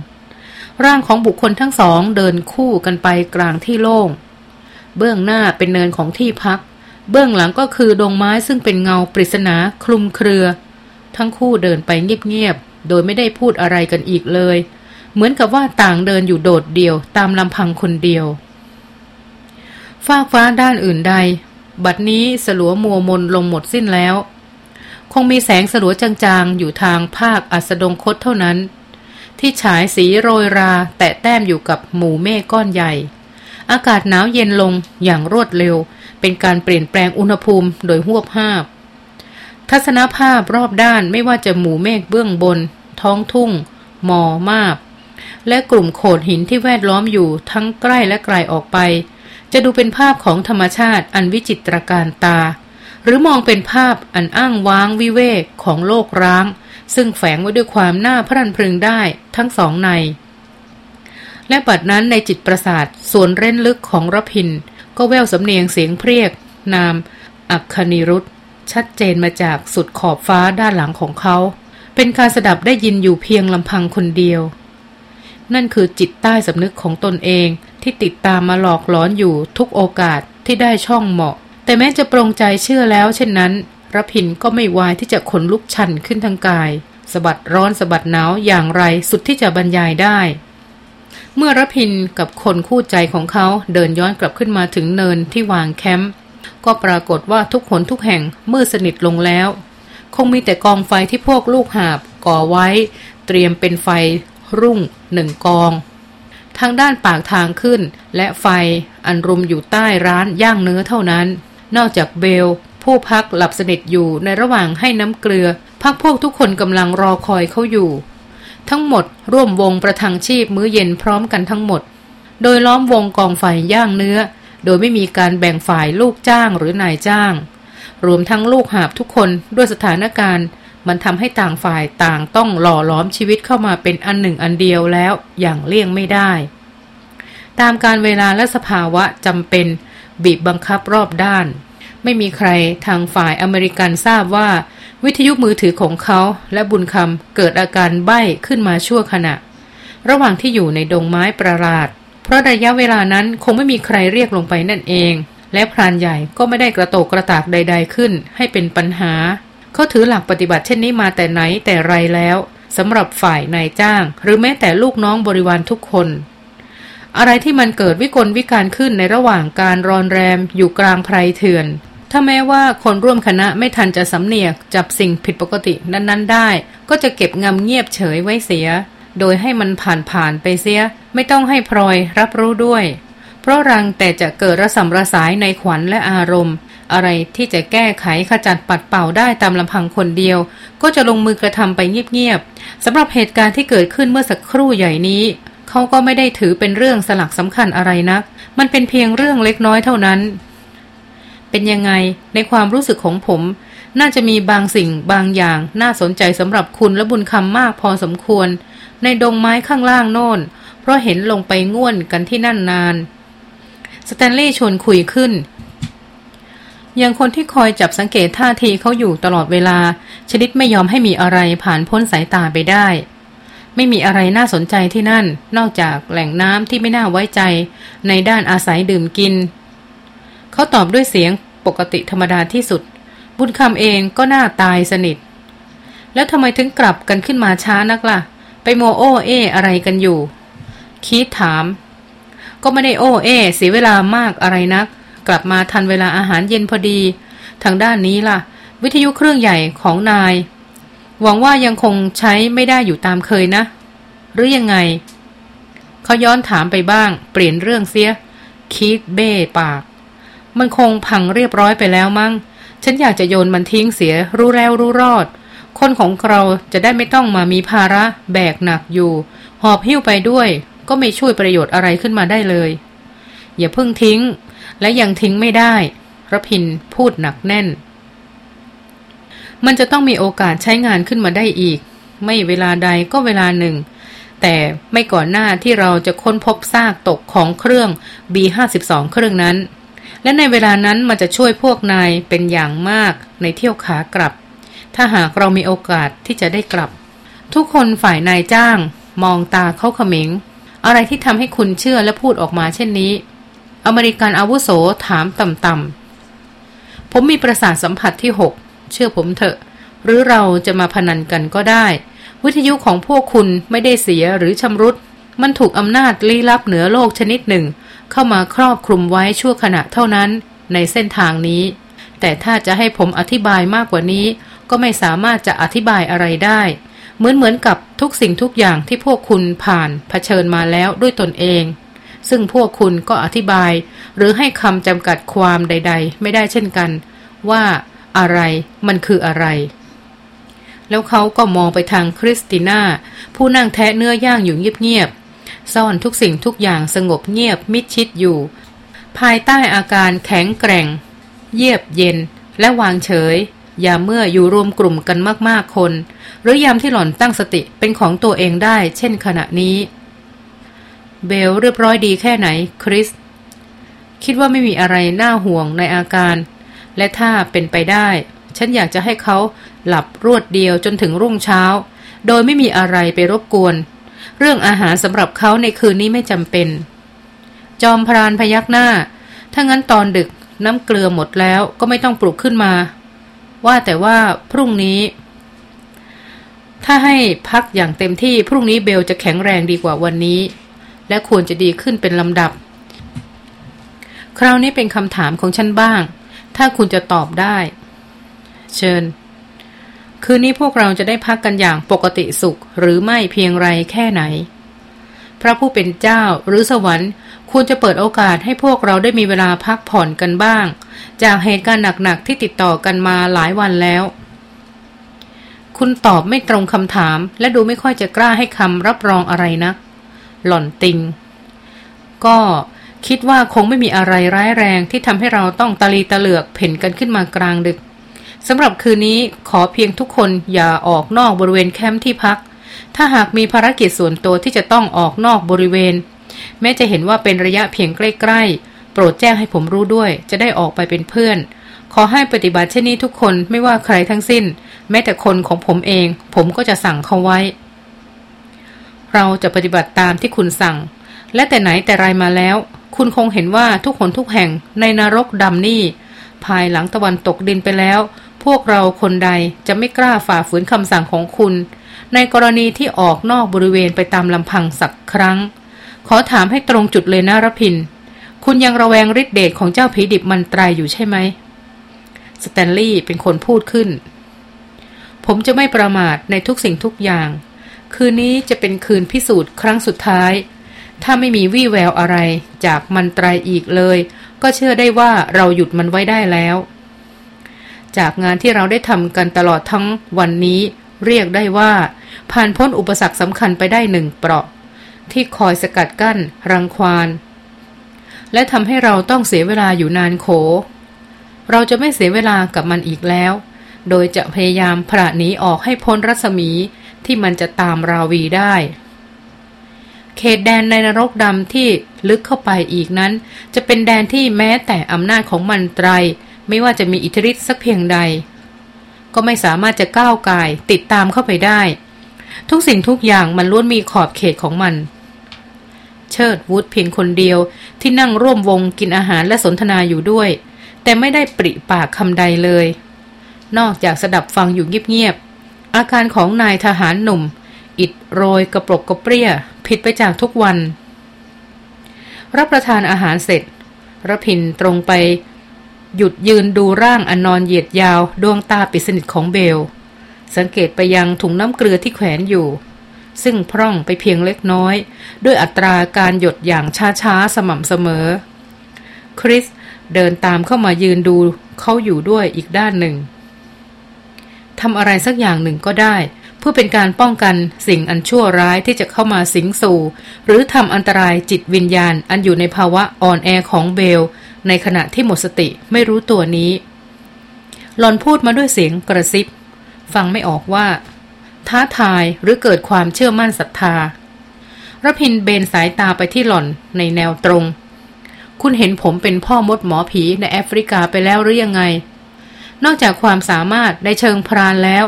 ร่างของบุคคลทั้งสองเดินคู่กันไปกลางที่โล่ง เบื้องหน้าเป็นเนินของที่พัก เบื้องหลังก็คือดงไม้ซึ่งเป็นเงาปริศนาคลุมเครือ ทั้งคู่เดินไปเงียบๆ โดยไม่ได้พูดอะไรกันอีกเลย เหมือนกับว่าต่างเดินอยู่โดดเดี่ยวตามลำพังคนเดียวฟากฟ้าด้านอื่นใด บัดนี้สลัวมัวมนลงหมดสิ้นแล้ว คงมีแสงสลัวจางๆ อยู่ทางภาคอัสดงคตเท่านั้น ที่ฉายสีโรยราแตะแต้มอยู่กับหมู่เมฆก้อนใหญ่ อากาศหนาวเย็นลงอย่างรวดเร็ว เป็นการเปลี่ยนแปลงอุณหภูมิโดยหวบภาพทัศนภาพรอบด้านไม่ว่าจะหมู่เมฆเบื้องบน ท้องทุ่งหมอมาบ และกลุ่มโขดหินที่แวดล้อมอยู่ทั้งใกล้และไกลออกไป จะดูเป็นภาพของธรรมชาติอันวิจิตรการตา หรือมองเป็นภาพอันอ้างว้างวิเวกของโลกร้าง ซึ่งแฝงไว้ด้วยความน่าพรันพรึงได้ทั้งสองใน และบัดนั้นในจิตประสาทส่วนเร้นลึกของรพิน ก็แววสำเนียงเสียงเพรียก นาม อักคณิรุธชัดเจนมาจากสุดขอบฟ้าด้านหลังของเขา เป็นการสดับได้ยินอยู่เพียงลำพังคนเดียว นั่นคือจิตใต้สำนึกของตนเองที่ติดตามมาหลอกหลอนอยู่ทุกโอกาสที่ได้ช่องเหมาะ แต่แม้จะปรงใจเชื่อแล้ว เช่นนั้นรพินก็ไม่วายที่จะขนลุกชันขึ้นทางกายสะบัดร้อนสะบัดหนาวอย่างไรสุดที่จะบรรยายได้ เมื่อรพินกับคนคู่ใจของเขาเดินย้อนกลับขึ้นมาถึงเนินที่วางแคมป์ก็ปรากฏว่าทุกคนทุกแห่งมืดสนิทลงแล้ว คงมีแต่กองไฟที่พวกลูกหาบก่อไว้ เตรียมเป็นไฟรุ่งหนึ่งกอง ทางด้านปากทางขึ้นและไฟอันรุมอยู่ใต้ร้านย่างเนื้อเท่านั้น นอกจากเบล ผู้พักหลับสนิทอยู่ในระหว่างให้น้ำเกลือ พักพวกทุกคนกำลังรอคอยเขาอยู่ ทั้งหมดร่วมวงประทังชีพมื้อเย็นพร้อมกันทั้งหมด โดยล้อมวงกองไฟย่างเนื้อ โดยไม่มีการแบ่งฝ่ายลูกจ้างหรือนายจ้าง รวมทั้งลูกหาบทุกคนด้วยสถานการณ์ มันทำให้ต่างฝ่ายต่างต้องหล่อล้อมชีวิตเข้ามาเป็นอันหนึ่งอันเดียวแล้วอย่างเลี่ยงไม่ได้ ตามการเวลาและสภาวะจำเป็น บีบบังคับรอบด้าน ไม่มีใครทางฝ่ายอเมริกันทราบว่า วิทยุมือถือของเขาและบุญคำเกิดอาการใบ้ขึ้นมาชั่วขณะ ระหว่างที่อยู่ในดงไม้ประหลาด เพราะระยะเวลานั้นคงไม่มีใครเรียกลงไปนั่นเอง และพรานใหญ่ก็ไม่ได้กระโตกกระตากใด ๆขึ้น ให้เป็นปัญหา เขาถือหลักปฏิบัติเช่นนี้มาแต่ไหนแต่ไรแล้วสำหรับฝ่ายนายจ้าง หรือแม้แต่ลูกน้องบริวารทุกคน อะไรที่มันเกิดวิกลวิการขึ้นในระหว่างการรอนแรมอยู่กลางไพรเถื่อน ถ้าแม้ว่าคนร่วมคณะไม่ทันจะสำเนียกจับสิ่งผิดปกตินั้นๆได้ ก็จะเก็บงำเงียบเฉยไว้เสีย โดยให้มันผ่านผ่านไปเสีย ไม่ต้องให้พลอยรับรู้ด้วย เพราะรังแต่จะเกิดระสำระสายในขวัญและอารมณ์ อะไรที่จะแก้ไขขจัดปัดเป่าได้ตามลำพังคนเดียว ก็จะลงมือกระทำไปเงียบๆสำหรับเหตุการณ์ที่เกิดขึ้นเมื่อสักครู่ใหญ่นี้ เขาก็ไม่ได้ถือเป็นเรื่องสลักสำคัญอะไรนัก มันเป็นเพียงเรื่องเล็กน้อยเท่านั้น เป็นยังไงในความรู้สึกของผม น่าจะมีบางสิ่งบางอย่างน่าสนใจสำหรับคุณและบุญคำมากพอสมควร ในดงไม้ข้างล่างโน่น เพราะเห็นลงไปง่วนกันที่นั่นนาน สแตนลีย์ชวนคุยขึ้นอย่างคนที่คอยจับสังเกตท่าทีเขาอยู่ตลอดเวลา ชนิดไม่ยอมให้มีอะไรผ่านพ้นสายตาไปได้ ไม่มีอะไรน่าสนใจที่นั่น นอกจากแหล่งน้ำที่ไม่น่าไว้ใจ ในด้านอาศัยดื่มกิน เขาตอบด้วยเสียงปกติธรรมดาที่สุด บุญคำเองก็น่าตายสนิท แล้วทำไมถึงกลับกันขึ้นมาช้านักละ่ะ ไปโมโอเออะไรกันอยู่คิดถาม ก็ไม่ได้โอเอเสียเวลามากอะไรนัก กลับมาทันเวลาอาหารเย็นพอดี ทางด้านนี้ล่ะ วิทยุเครื่องใหญ่ของนายหวังว่ายังคงใช้ไม่ได้อยู่ตามเคยนะ หรือยังไง เขาย้อนถามไปบ้าง เปลี่ยนเรื่องเสีย คิดเบ้ปาก มันคงพังเรียบร้อยไปแล้วมั้ง ฉันอยากจะโยนมันทิ้งเสีย รู้แล้วรู้รอด คนของเราจะได้ไม่ต้องมามีภาระ แบกหนักอยู่ หอบหิ้วไปด้วย ก็ไม่ช่วยประโยชน์อะไรขึ้นมาได้เลย อย่าเพิ่งทิ้ง และยังทิ้งไม่ได้ระพินพูดหนักแน่น มันจะต้องมีโอกาสใช้งานขึ้นมาได้อีก ไม่เวลาใดก็เวลาหนึ่ง แต่ไม่ก่อนหน้าที่เราจะค้นพบซากตกของเครื่อง B52 เครื่องนั้น และในเวลานั้นมันจะช่วยพวกนายเป็นอย่างมากในเที่ยวขากลับ ถ้าหากเรามีโอกาสที่จะได้กลับ ทุกคนฝ่ายนายจ้าง มองตาเขาเขม็ง อะไรที่ทำให้คุณเชื่อและพูดออกมาเช่นนี้ อเมริกันอาวุโสถามต่ำๆผมมีประสาทสัมผัสที่หกเชื่อผมเถอะ หรือเราจะมาพนันกันก็ได้ วิทยุของพวกคุณไม่ได้เสียหรือชำรุด มันถูกอำนาจลี้ลับเหนือโลกชนิดหนึ่ง เข้ามาครอบคลุมไว้ชั่วขณะเท่านั้นในเส้นทางนี้ แต่ถ้าจะให้ผมอธิบายมากกว่านี้ ก็ไม่สามารถจะอธิบายอะไรได้ เหมือนเหมือนกับทุกสิ่งทุกอย่างที่พวกคุณผ่านเผชิญมาแล้วด้วยตนเอง ซึ่งพวกคุณก็อธิบาย หรือให้คำจำกัดความใด ๆ ไม่ได้เช่นกัน ว่าอะไรมันคืออะไร แล้วเขาก็มองไปทางคริสติน่า ผู้นั่งแทะเนื้อย่างอยู่เงียบๆ ซ่อนทุกสิ่งทุกอย่างสงบเงียบมิดชิดอยู่ ภายใต้อาการแข็งแกร่ง เยียบเย็น และวางเฉย ยามเมื่ออยู่รวมกลุ่มกันมากๆคน หรือยามที่หล่อนตั้งสติเป็นของตัวเองได้ เช่นขณะนี้ เบลเรียบร้อยดีแค่ไหน คริส คิดว่าไม่มีอะไรน่าห่วงในอาการ และถ้าเป็นไปได้ ฉันอยากจะให้เขา หลับรวดเดียวจนถึงรุ่งเช้า โดยไม่มีอะไรไปรบกวน เรื่องอาหารสำหรับเขาในคืนนี้ไม่จำเป็น จอมพรานพยักหน้า ถ้างั้นตอนดึกน้ำเกลือหมดแล้วก็ไม่ต้องปลุกขึ้นมา ว่าแต่ว่าพรุ่งนี้ ถ้าให้พักอย่างเต็มที่พรุ่งนี้เบลจะแข็งแรงดีกว่าวันนี้ และควรจะดีขึ้นเป็นลำดับ คราวนี้เป็นคำถามของฉันบ้าง ถ้าคุณจะตอบได้ เชิญ คืนนี้พวกเราจะได้พักกันอย่างปกติสุขหรือไม่เพียงไรแค่ไหน พระผู้เป็นเจ้าหรือสวรรค์ควรจะเปิดโอกาสให้พวกเราได้มีเวลาพักผ่อนกันบ้าง จากเหตุการณ์หนักๆที่ติดต่อกันมาหลายวันแล้ว คุณตอบไม่ตรงคำถาม และดูไม่ค่อยจะกล้าให้คำรับรองอะไรนะ หล่อนติง ก็คิดว่าคงไม่มีอะไรร้ายแรงที่ทำให้เราต้องตะลีตะเหลือกเพ่นกันขึ้นมากลางดึก สำหรับคืนนี้ขอเพียงทุกคนอย่าออกนอกบริเวณแคมป์ที่พัก ถ้าหากมีภารกิจส่วนตัวที่จะต้องออกนอกบริเวณ แม้จะเห็นว่าเป็นระยะเพียงใกล้ๆ โปรดแจ้งให้ผมรู้ด้วย จะได้ออกไปเป็นเพื่อน ขอให้ปฏิบัติเช่นนี้ทุกคนไม่ว่าใครทั้งสิ้น แม้แต่คนของผมเอง ผมก็จะสั่งเขาไว้ เราจะปฏิบัติตามที่คุณสั่ง และแต่ไหนแต่ไรมาแล้ว คุณคงเห็นว่าทุกคนทุกแห่งในนรกดำนี่ภายหลังตะวันตกดินไปแล้ว พวกเราคนใดจะไม่กล้าฝ่าฝืนคำสั่งของคุณ ในกรณีที่ออกนอกบริเวณไปตามลำพังสักครั้ง ขอถามให้ตรงจุดเลยนะรพิน คุณยังระแวงฤทธิเดชของเจ้าผีดิบมันตรายอยู่ใช่ไหมสแตนลีย์เป็นคนพูดขึ้น ผมจะไม่ประมาทในทุกสิ่งทุกอย่าง คืนนี้จะเป็นคืนพิสูจน์ครั้งสุดท้าย ถ้าไม่มีวี่แววอะไรจากมันตรายอีกเลย ก็เชื่อได้ว่าเราหยุดมันไว้ได้แล้ว จากงานที่เราได้ทำกันตลอดทั้งวันนี้เรียกได้ว่า ผ่านพ้นอุปสรรคสำคัญไปได้หนึ่งเปราะ ที่คอยสกัดกั้น รังควานและทำให้เราต้องเสียเวลาอยู่นานโข เราจะไม่เสียเวลากับมันอีกแล้ว โดยจะพยายามผระหนีออกให้พ้นรัศมีที่มันจะตามราวีได้ เขตแดนในนรกดำที่ลึกเข้าไปอีกนั้น จะเป็นแดนที่แม้แต่อำนาจของมันไตร ไม่ว่าจะมีอิทธิฤทธิ์สักเพียงใด ก็ไม่สามารถจะก้าวกายติดตามเข้าไปได้ ทุกสิ่งทุกอย่างมันล้วนมีขอบเขตของมัน เชิดวูดเพียงคนเดียวที่นั่งร่วมวงกินอาหารและสนทนาอยู่ด้วย แต่ไม่ได้ปริปากคำใดเลย นอกจากสดับฟังอยู่เงียบๆอาการของนายทหารหนุ่ม อิดโรยกระปรกกระเปรี้ย ผิดไปจากทุกวันรับประทานอาหารเสร็จระพินตรงไป หยุดยืนดูร่างอนนอนเหยียดยาวดวงตาปิดสนิทของเบล สังเกตไปยังถุงน้ำเกลือที่แขวนอยู่ ซึ่งพร่องไปเพียงเล็กน้อย ด้วยอัตราการหยดอย่างช้าๆ สม่ำเสมอ คริสเดินตามเข้ามายืนดูเขาอยู่ด้วยอีกด้านหนึ่งทำอะไรสักอย่างหนึ่งก็ได้ เพื่อเป็นการป้องกันสิ่งอันชั่วร้ายที่จะเข้ามาสิงสู่ หรือทำอันตรายจิตวิญญาณอันอยู่ในภาวะอ่อนแอของเบล ในขณะที่หมดสติไม่รู้ตัวนี้ หลอนพูดมาด้วยเสียงกระซิบ ฟังไม่ออกว่า ท้าทายหรือเกิดความเชื่อมั่นศรัทธาระพินเบนสายตาไปที่หล่อนในแนวตรง คุณเห็นผมเป็นพ่อมดหมอผีในแอฟริกาไปแล้วหรือยังไง นอกจากความสามารถในเชิงพรานแล้ว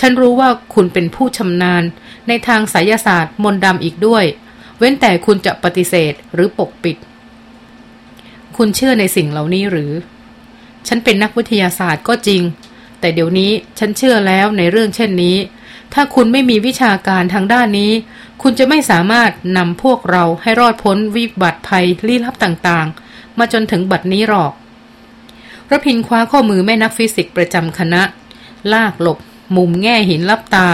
ฉันรู้ว่าคุณเป็นผู้ชำนาญ ในทางไสยศาสตร์มนต์ดำอีกด้วย เว้นแต่คุณจะปฏิเสธหรือปกปิด คุณเชื่อในสิ่งเหล่านี้หรือ ฉันเป็นนักวิทยาศาสตร์ก็จริง แต่เดี๋ยวนี้ฉันเชื่อแล้วในเรื่องเช่นนี้ ถ้าคุณไม่มีวิชาการทางด้านนี้ คุณจะไม่สามารถนำพวกเราให้รอดพ้นวิบัติภัยลี้ลับต่างๆ มาจนถึงบัดนี้หรอกระพินคว้าข้อมือแม่นักฟิสิกส์ประจำคณะ ลากหลบ มุมแง่หินลับตา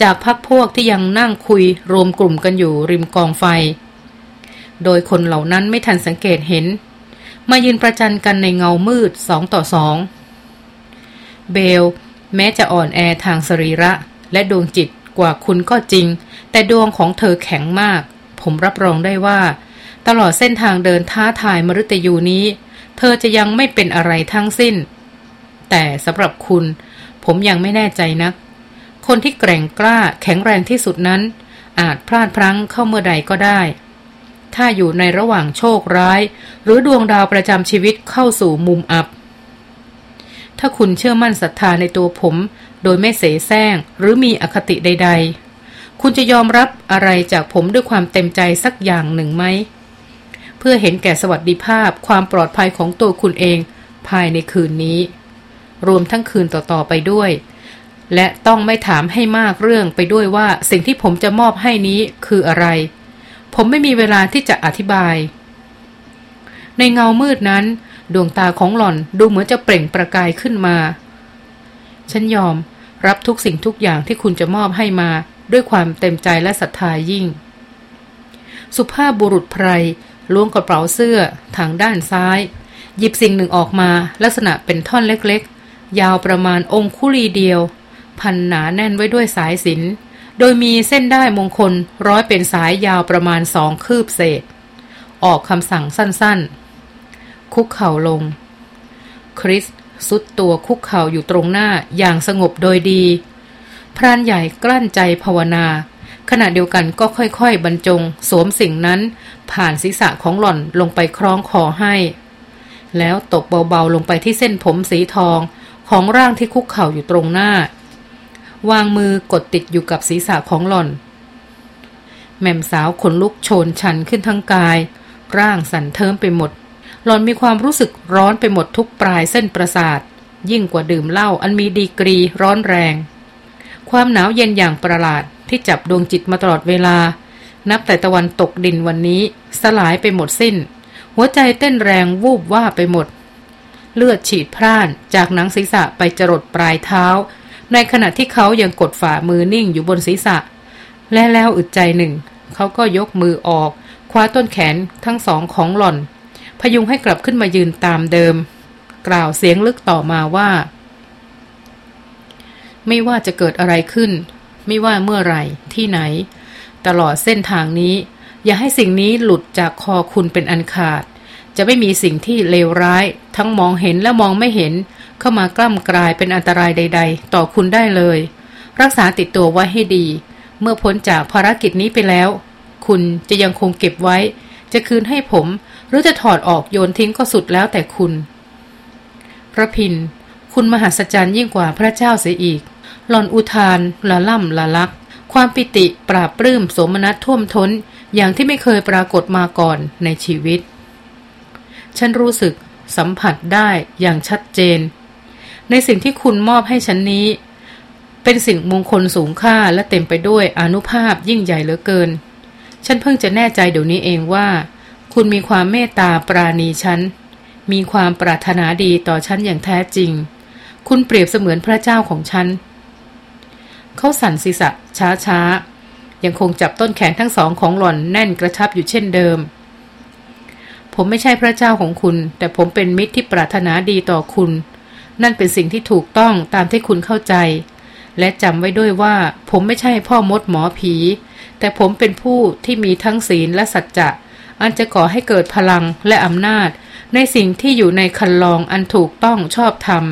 จากพักพวกที่ยังนั่งคุยรวมกลุ่มกันอยู่ริมกองไฟ โดยคนเหล่านั้นไม่ทันสังเกตเห็น มายืนประจันกันในเงามืดสองต่อสอง เบล แม้จะอ่อนแอทางสรีระ และดวงจิตกว่าคุณก็จริง แต่ดวงของเธอแข็งมาก ผมรับรองได้ว่า ตลอดเส้นทางเดินท้าทายมฤตยูนี้ เธอจะยังไม่เป็นอะไรทั้งสิ้น แต่สำหรับคุณ ผมยังไม่แน่ใจนัก คนที่แกร่งกล้าแข็งแรงที่สุดนั้น อาจพลาดพลั้งเข้าเมื่อใดก็ได้ ถ้าอยู่ในระหว่างโชคร้าย หรือดวงดาวประจำชีวิตเข้าสู่มุมอับ ถ้าคุณเชื่อมั่นศรัทธาในตัวผม โดยไม่เสแสร้งหรือมีอคติใด ๆ คุณจะยอมรับอะไรจากผมด้วยความเต็มใจสักอย่างหนึ่งไหม เพื่อเห็นแก่สวัสดิภาพความปลอดภัยของตัวคุณเอง ภายในคืนนี้ รวมทั้งคืนต่อๆไปด้วยและต้องไม่ถามให้มากเรื่องไปด้วยว่าสิ่งที่ผมจะมอบให้นี้คืออะไร ผมไม่มีเวลาที่จะอธิบาย ในเงามืดนั้น ดวงตาของหล่อนดูเหมือนจะเปล่งประกายขึ้นมา ฉันยอมรับทุกสิ่งทุกอย่างที่คุณจะมอบให้มาด้วยความเต็มใจและศรัทธายิ่ง สุภาพบุรุษไพรล้วงกระเป๋าเสื้อทางด้านซ้าย หยิบสิ่งหนึ่งออกมาลักษณะเป็นท่อนเล็กๆ ยาวประมาณองคุลีเดียว พันหนาแน่นไว้ด้วยสายสิน โดยมีเส้นได้มงคลร้อยเป็นสายยาวประมาณสองคืบเศษ ออกคำสั่งสั้นๆ คุกเข่าลง คริสสุดตัวคุกเข่าอยู่ตรงหน้าอย่างสงบโดยดี พรานใหญ่กลั้นใจภาวนา ขณะเดียวกันก็ค่อยๆ บรรจง สวมสิ่งนั้น ผ่านศีรษะของหล่อนลงไปคล้องคอให้ แล้วตกเบาๆลงไปที่เส้นผมสีทองของร่างที่คุกเข่าอยู่ตรงหน้า วางมือกดติดอยู่กับศีรษะของหล่อน แม่มสาวขนลุกโชนชันขึ้นทั้งกาย ร่างสั่นเทิมไปหมด หล่อนมีความรู้สึกร้อนไปหมดทุกปลายเส้นประสาท ยิ่งกว่าดื่มเหล้าอันมีดีกรีร้อนแรง ความหนาวเย็นอย่างประหลาดที่จับดวงจิตมาตลอดเวลา นับแต่ตะวันตกดินวันนี้สลายไปหมดสิ้น หัวใจเต้นแรงวูบว่าไปหมดเลือดฉีดพร่านจากหนังศีรษะไปจรดปลายเท้า ในขณะที่เขายังกดฝ่ามือนิ่งอยู่บนศีรษะ และแล้วอึดใจหนึ่ง เขาก็ยกมือออก คว้าต้นแขนทั้งสองของหล่อน พยุงให้กลับขึ้นมายืนตามเดิม กล่าวเสียงลึกต่อมาว่า ไม่ว่าจะเกิดอะไรขึ้น ไม่ว่าเมื่อไหร่ที่ไหน ตลอดเส้นทางนี้ อย่าให้สิ่งนี้หลุดจากคอคุณเป็นอันขาด จะไม่มีสิ่งที่เลวร้าย ทั้งมองเห็นและมองไม่เห็น เข้ามากล้ำกลายเป็นอันตรายใด ๆ ต่อคุณได้เลย รักษาติดตัวไว้ให้ดี เมื่อพ้นจากภารกิจนี้ไปแล้ว คุณจะยังคงเก็บไว้ จะคืนให้ผม หรือจะถอดออกโยนทิ้งก็สุดแล้วแต่คุณ พระพิน คุณมหัศจรรย์ยิ่งกว่าพระเจ้าเสียอีก หลอนอุทานละล่ำละลัก ความปิติปราบปลื้มสมนัตท่วมท้น อย่างที่ไม่เคยปรากฏมาก่อนในชีวิต ฉันรู้สึกสัมผัสได้อย่างชัดเจน ในสิ่งที่คุณมอบให้ฉันนี้ เป็นสิ่งมงคลสูงค่าและเต็มไปด้วยอนุภาพยิ่งใหญ่เหลือเกิน ฉันเพิ่งจะแน่ใจเดี๋ยวนี้เองว่า คุณมีความเมตตาปราณีฉัน มีความปรารถนาดีต่อฉันอย่างแท้จริง คุณเปรียบเสมือนพระเจ้าของฉันเขาสั่นศีรษะช้าช้ายังคงจับต้นแขนทั้งสองของหล่อนแน่นกระชับอยู่เช่นเดิม ผมไม่ใช่พระเจ้าของคุณ แต่ผมเป็นมิตรที่ปรารถนาดีต่อคุณ นั่นเป็นสิ่งที่ถูกต้องตามที่คุณเข้าใจ และจำไว้ด้วยว่าผมไม่ใช่พ่อมดหมอผี แต่ผมเป็นผู้ที่มีทั้งศีลและสัจจะอันจะก่อให้เกิดพลังและอำนาจ ในสิ่งที่อยู่ในคันลองอันถูกต้องชอบธรรม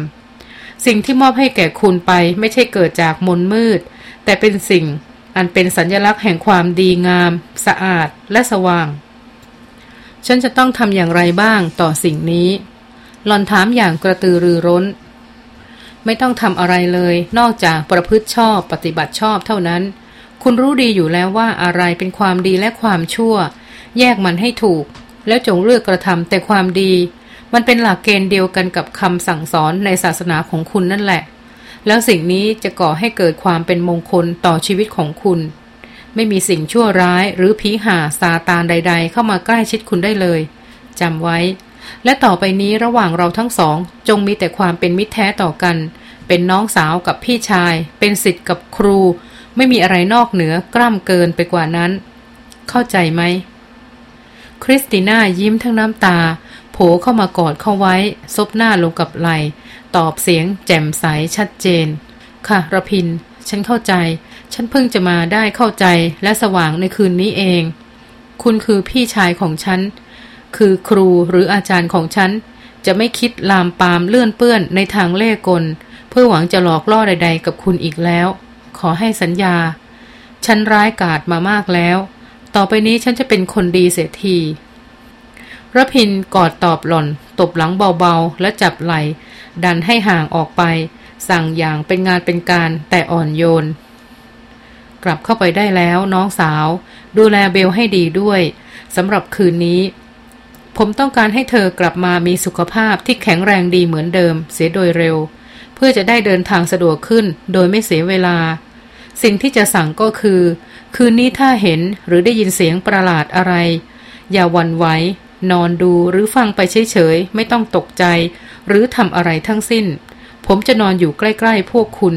สิ่งที่มอบให้แก่คุณไปไม่ใช่เกิดจากมนมืด แต่เป็นสิ่งอันเป็นสัญลักษณ์แห่งความดีงาม สะอาดและสว่าง ฉันจะต้องทำอย่างไรบ้างต่อสิ่งนี้ หลอนถามอย่างกระตือรือร้น ไม่ต้องทำอะไรเลย นอกจากประพฤติชอบปฏิบัติชอบเท่านั้น คุณรู้ดีอยู่แล้วว่าอะไรเป็นความดีและความชั่ว แยกมันให้ถูก แล้วจงเลือกกระทำแต่ความดี มันเป็นหลักเกณฑ์เดียวกันกับคำสั่งสอนในศาสนาของคุณนั่นแหละ แล้วสิ่งนี้จะก่อให้เกิดความเป็นมงคลต่อชีวิตของคุณ ไม่มีสิ่งชั่วร้ายหรือผีหาซาตานใด ๆ เข้ามาใกล้ชิดคุณได้เลยจำไว้ และต่อไปนี้ระหว่างเราทั้งสอง จงมีแต่ความเป็นมิตรแท้ต่อกัน เป็นน้องสาวกับพี่ชาย เป็นสิทธิ์กับครู ไม่มีอะไรนอกเหนือกล้ำเกินไปกว่านั้น เข้าใจไหม คริสติน่ายิ้มทั้งน้ำตา โผเข้ามากอดเข้าไว้ ซบหน้าลงกับไหลตอบเสียงแจ่มใสชัดเจน ค่ะระพิน ฉันเข้าใจ ฉันเพิ่งจะมาได้เข้าใจและสว่างในคืนนี้เอง คุณคือพี่ชายของฉัน คือครูหรืออาจารย์ของฉัน จะไม่คิดลามปามเลื่อนเปื้อนในทางเล่กล เพื่อหวังจะหลอกล่อใด ๆ กับคุณอีกแล้ว ขอให้สัญญา ฉันร้ายกาจมามากแล้ว ต่อไปนี้ฉันจะเป็นคนดีเสียทีระพินกอดตอบหล่อน ตบหลังเบาๆ และจับไหล่ดันให้ห่างออกไป สั่งอย่างเป็นงานเป็นการแต่อ่อนโยน กลับเข้าไปได้แล้วน้องสาว ดูแลเบลให้ดีด้วยสำหรับคืนนี้ ผมต้องการให้เธอกลับมามีสุขภาพที่แข็งแรงดีเหมือนเดิม เสียโดยเร็ว เพื่อจะได้เดินทางสะดวกขึ้น โดยไม่เสียเวลา สิ่งที่จะสั่งก็คือ คืนนี้ถ้าเห็นหรือได้ยินเสียงประหลาดอะไร อย่าวันไหวนอนดูหรือฟังไปเฉยๆ ไม่ต้องตกใจ หรือทำอะไรทั้งสิ้น ผมจะนอนอยู่ใกล้ๆ พวกคุณ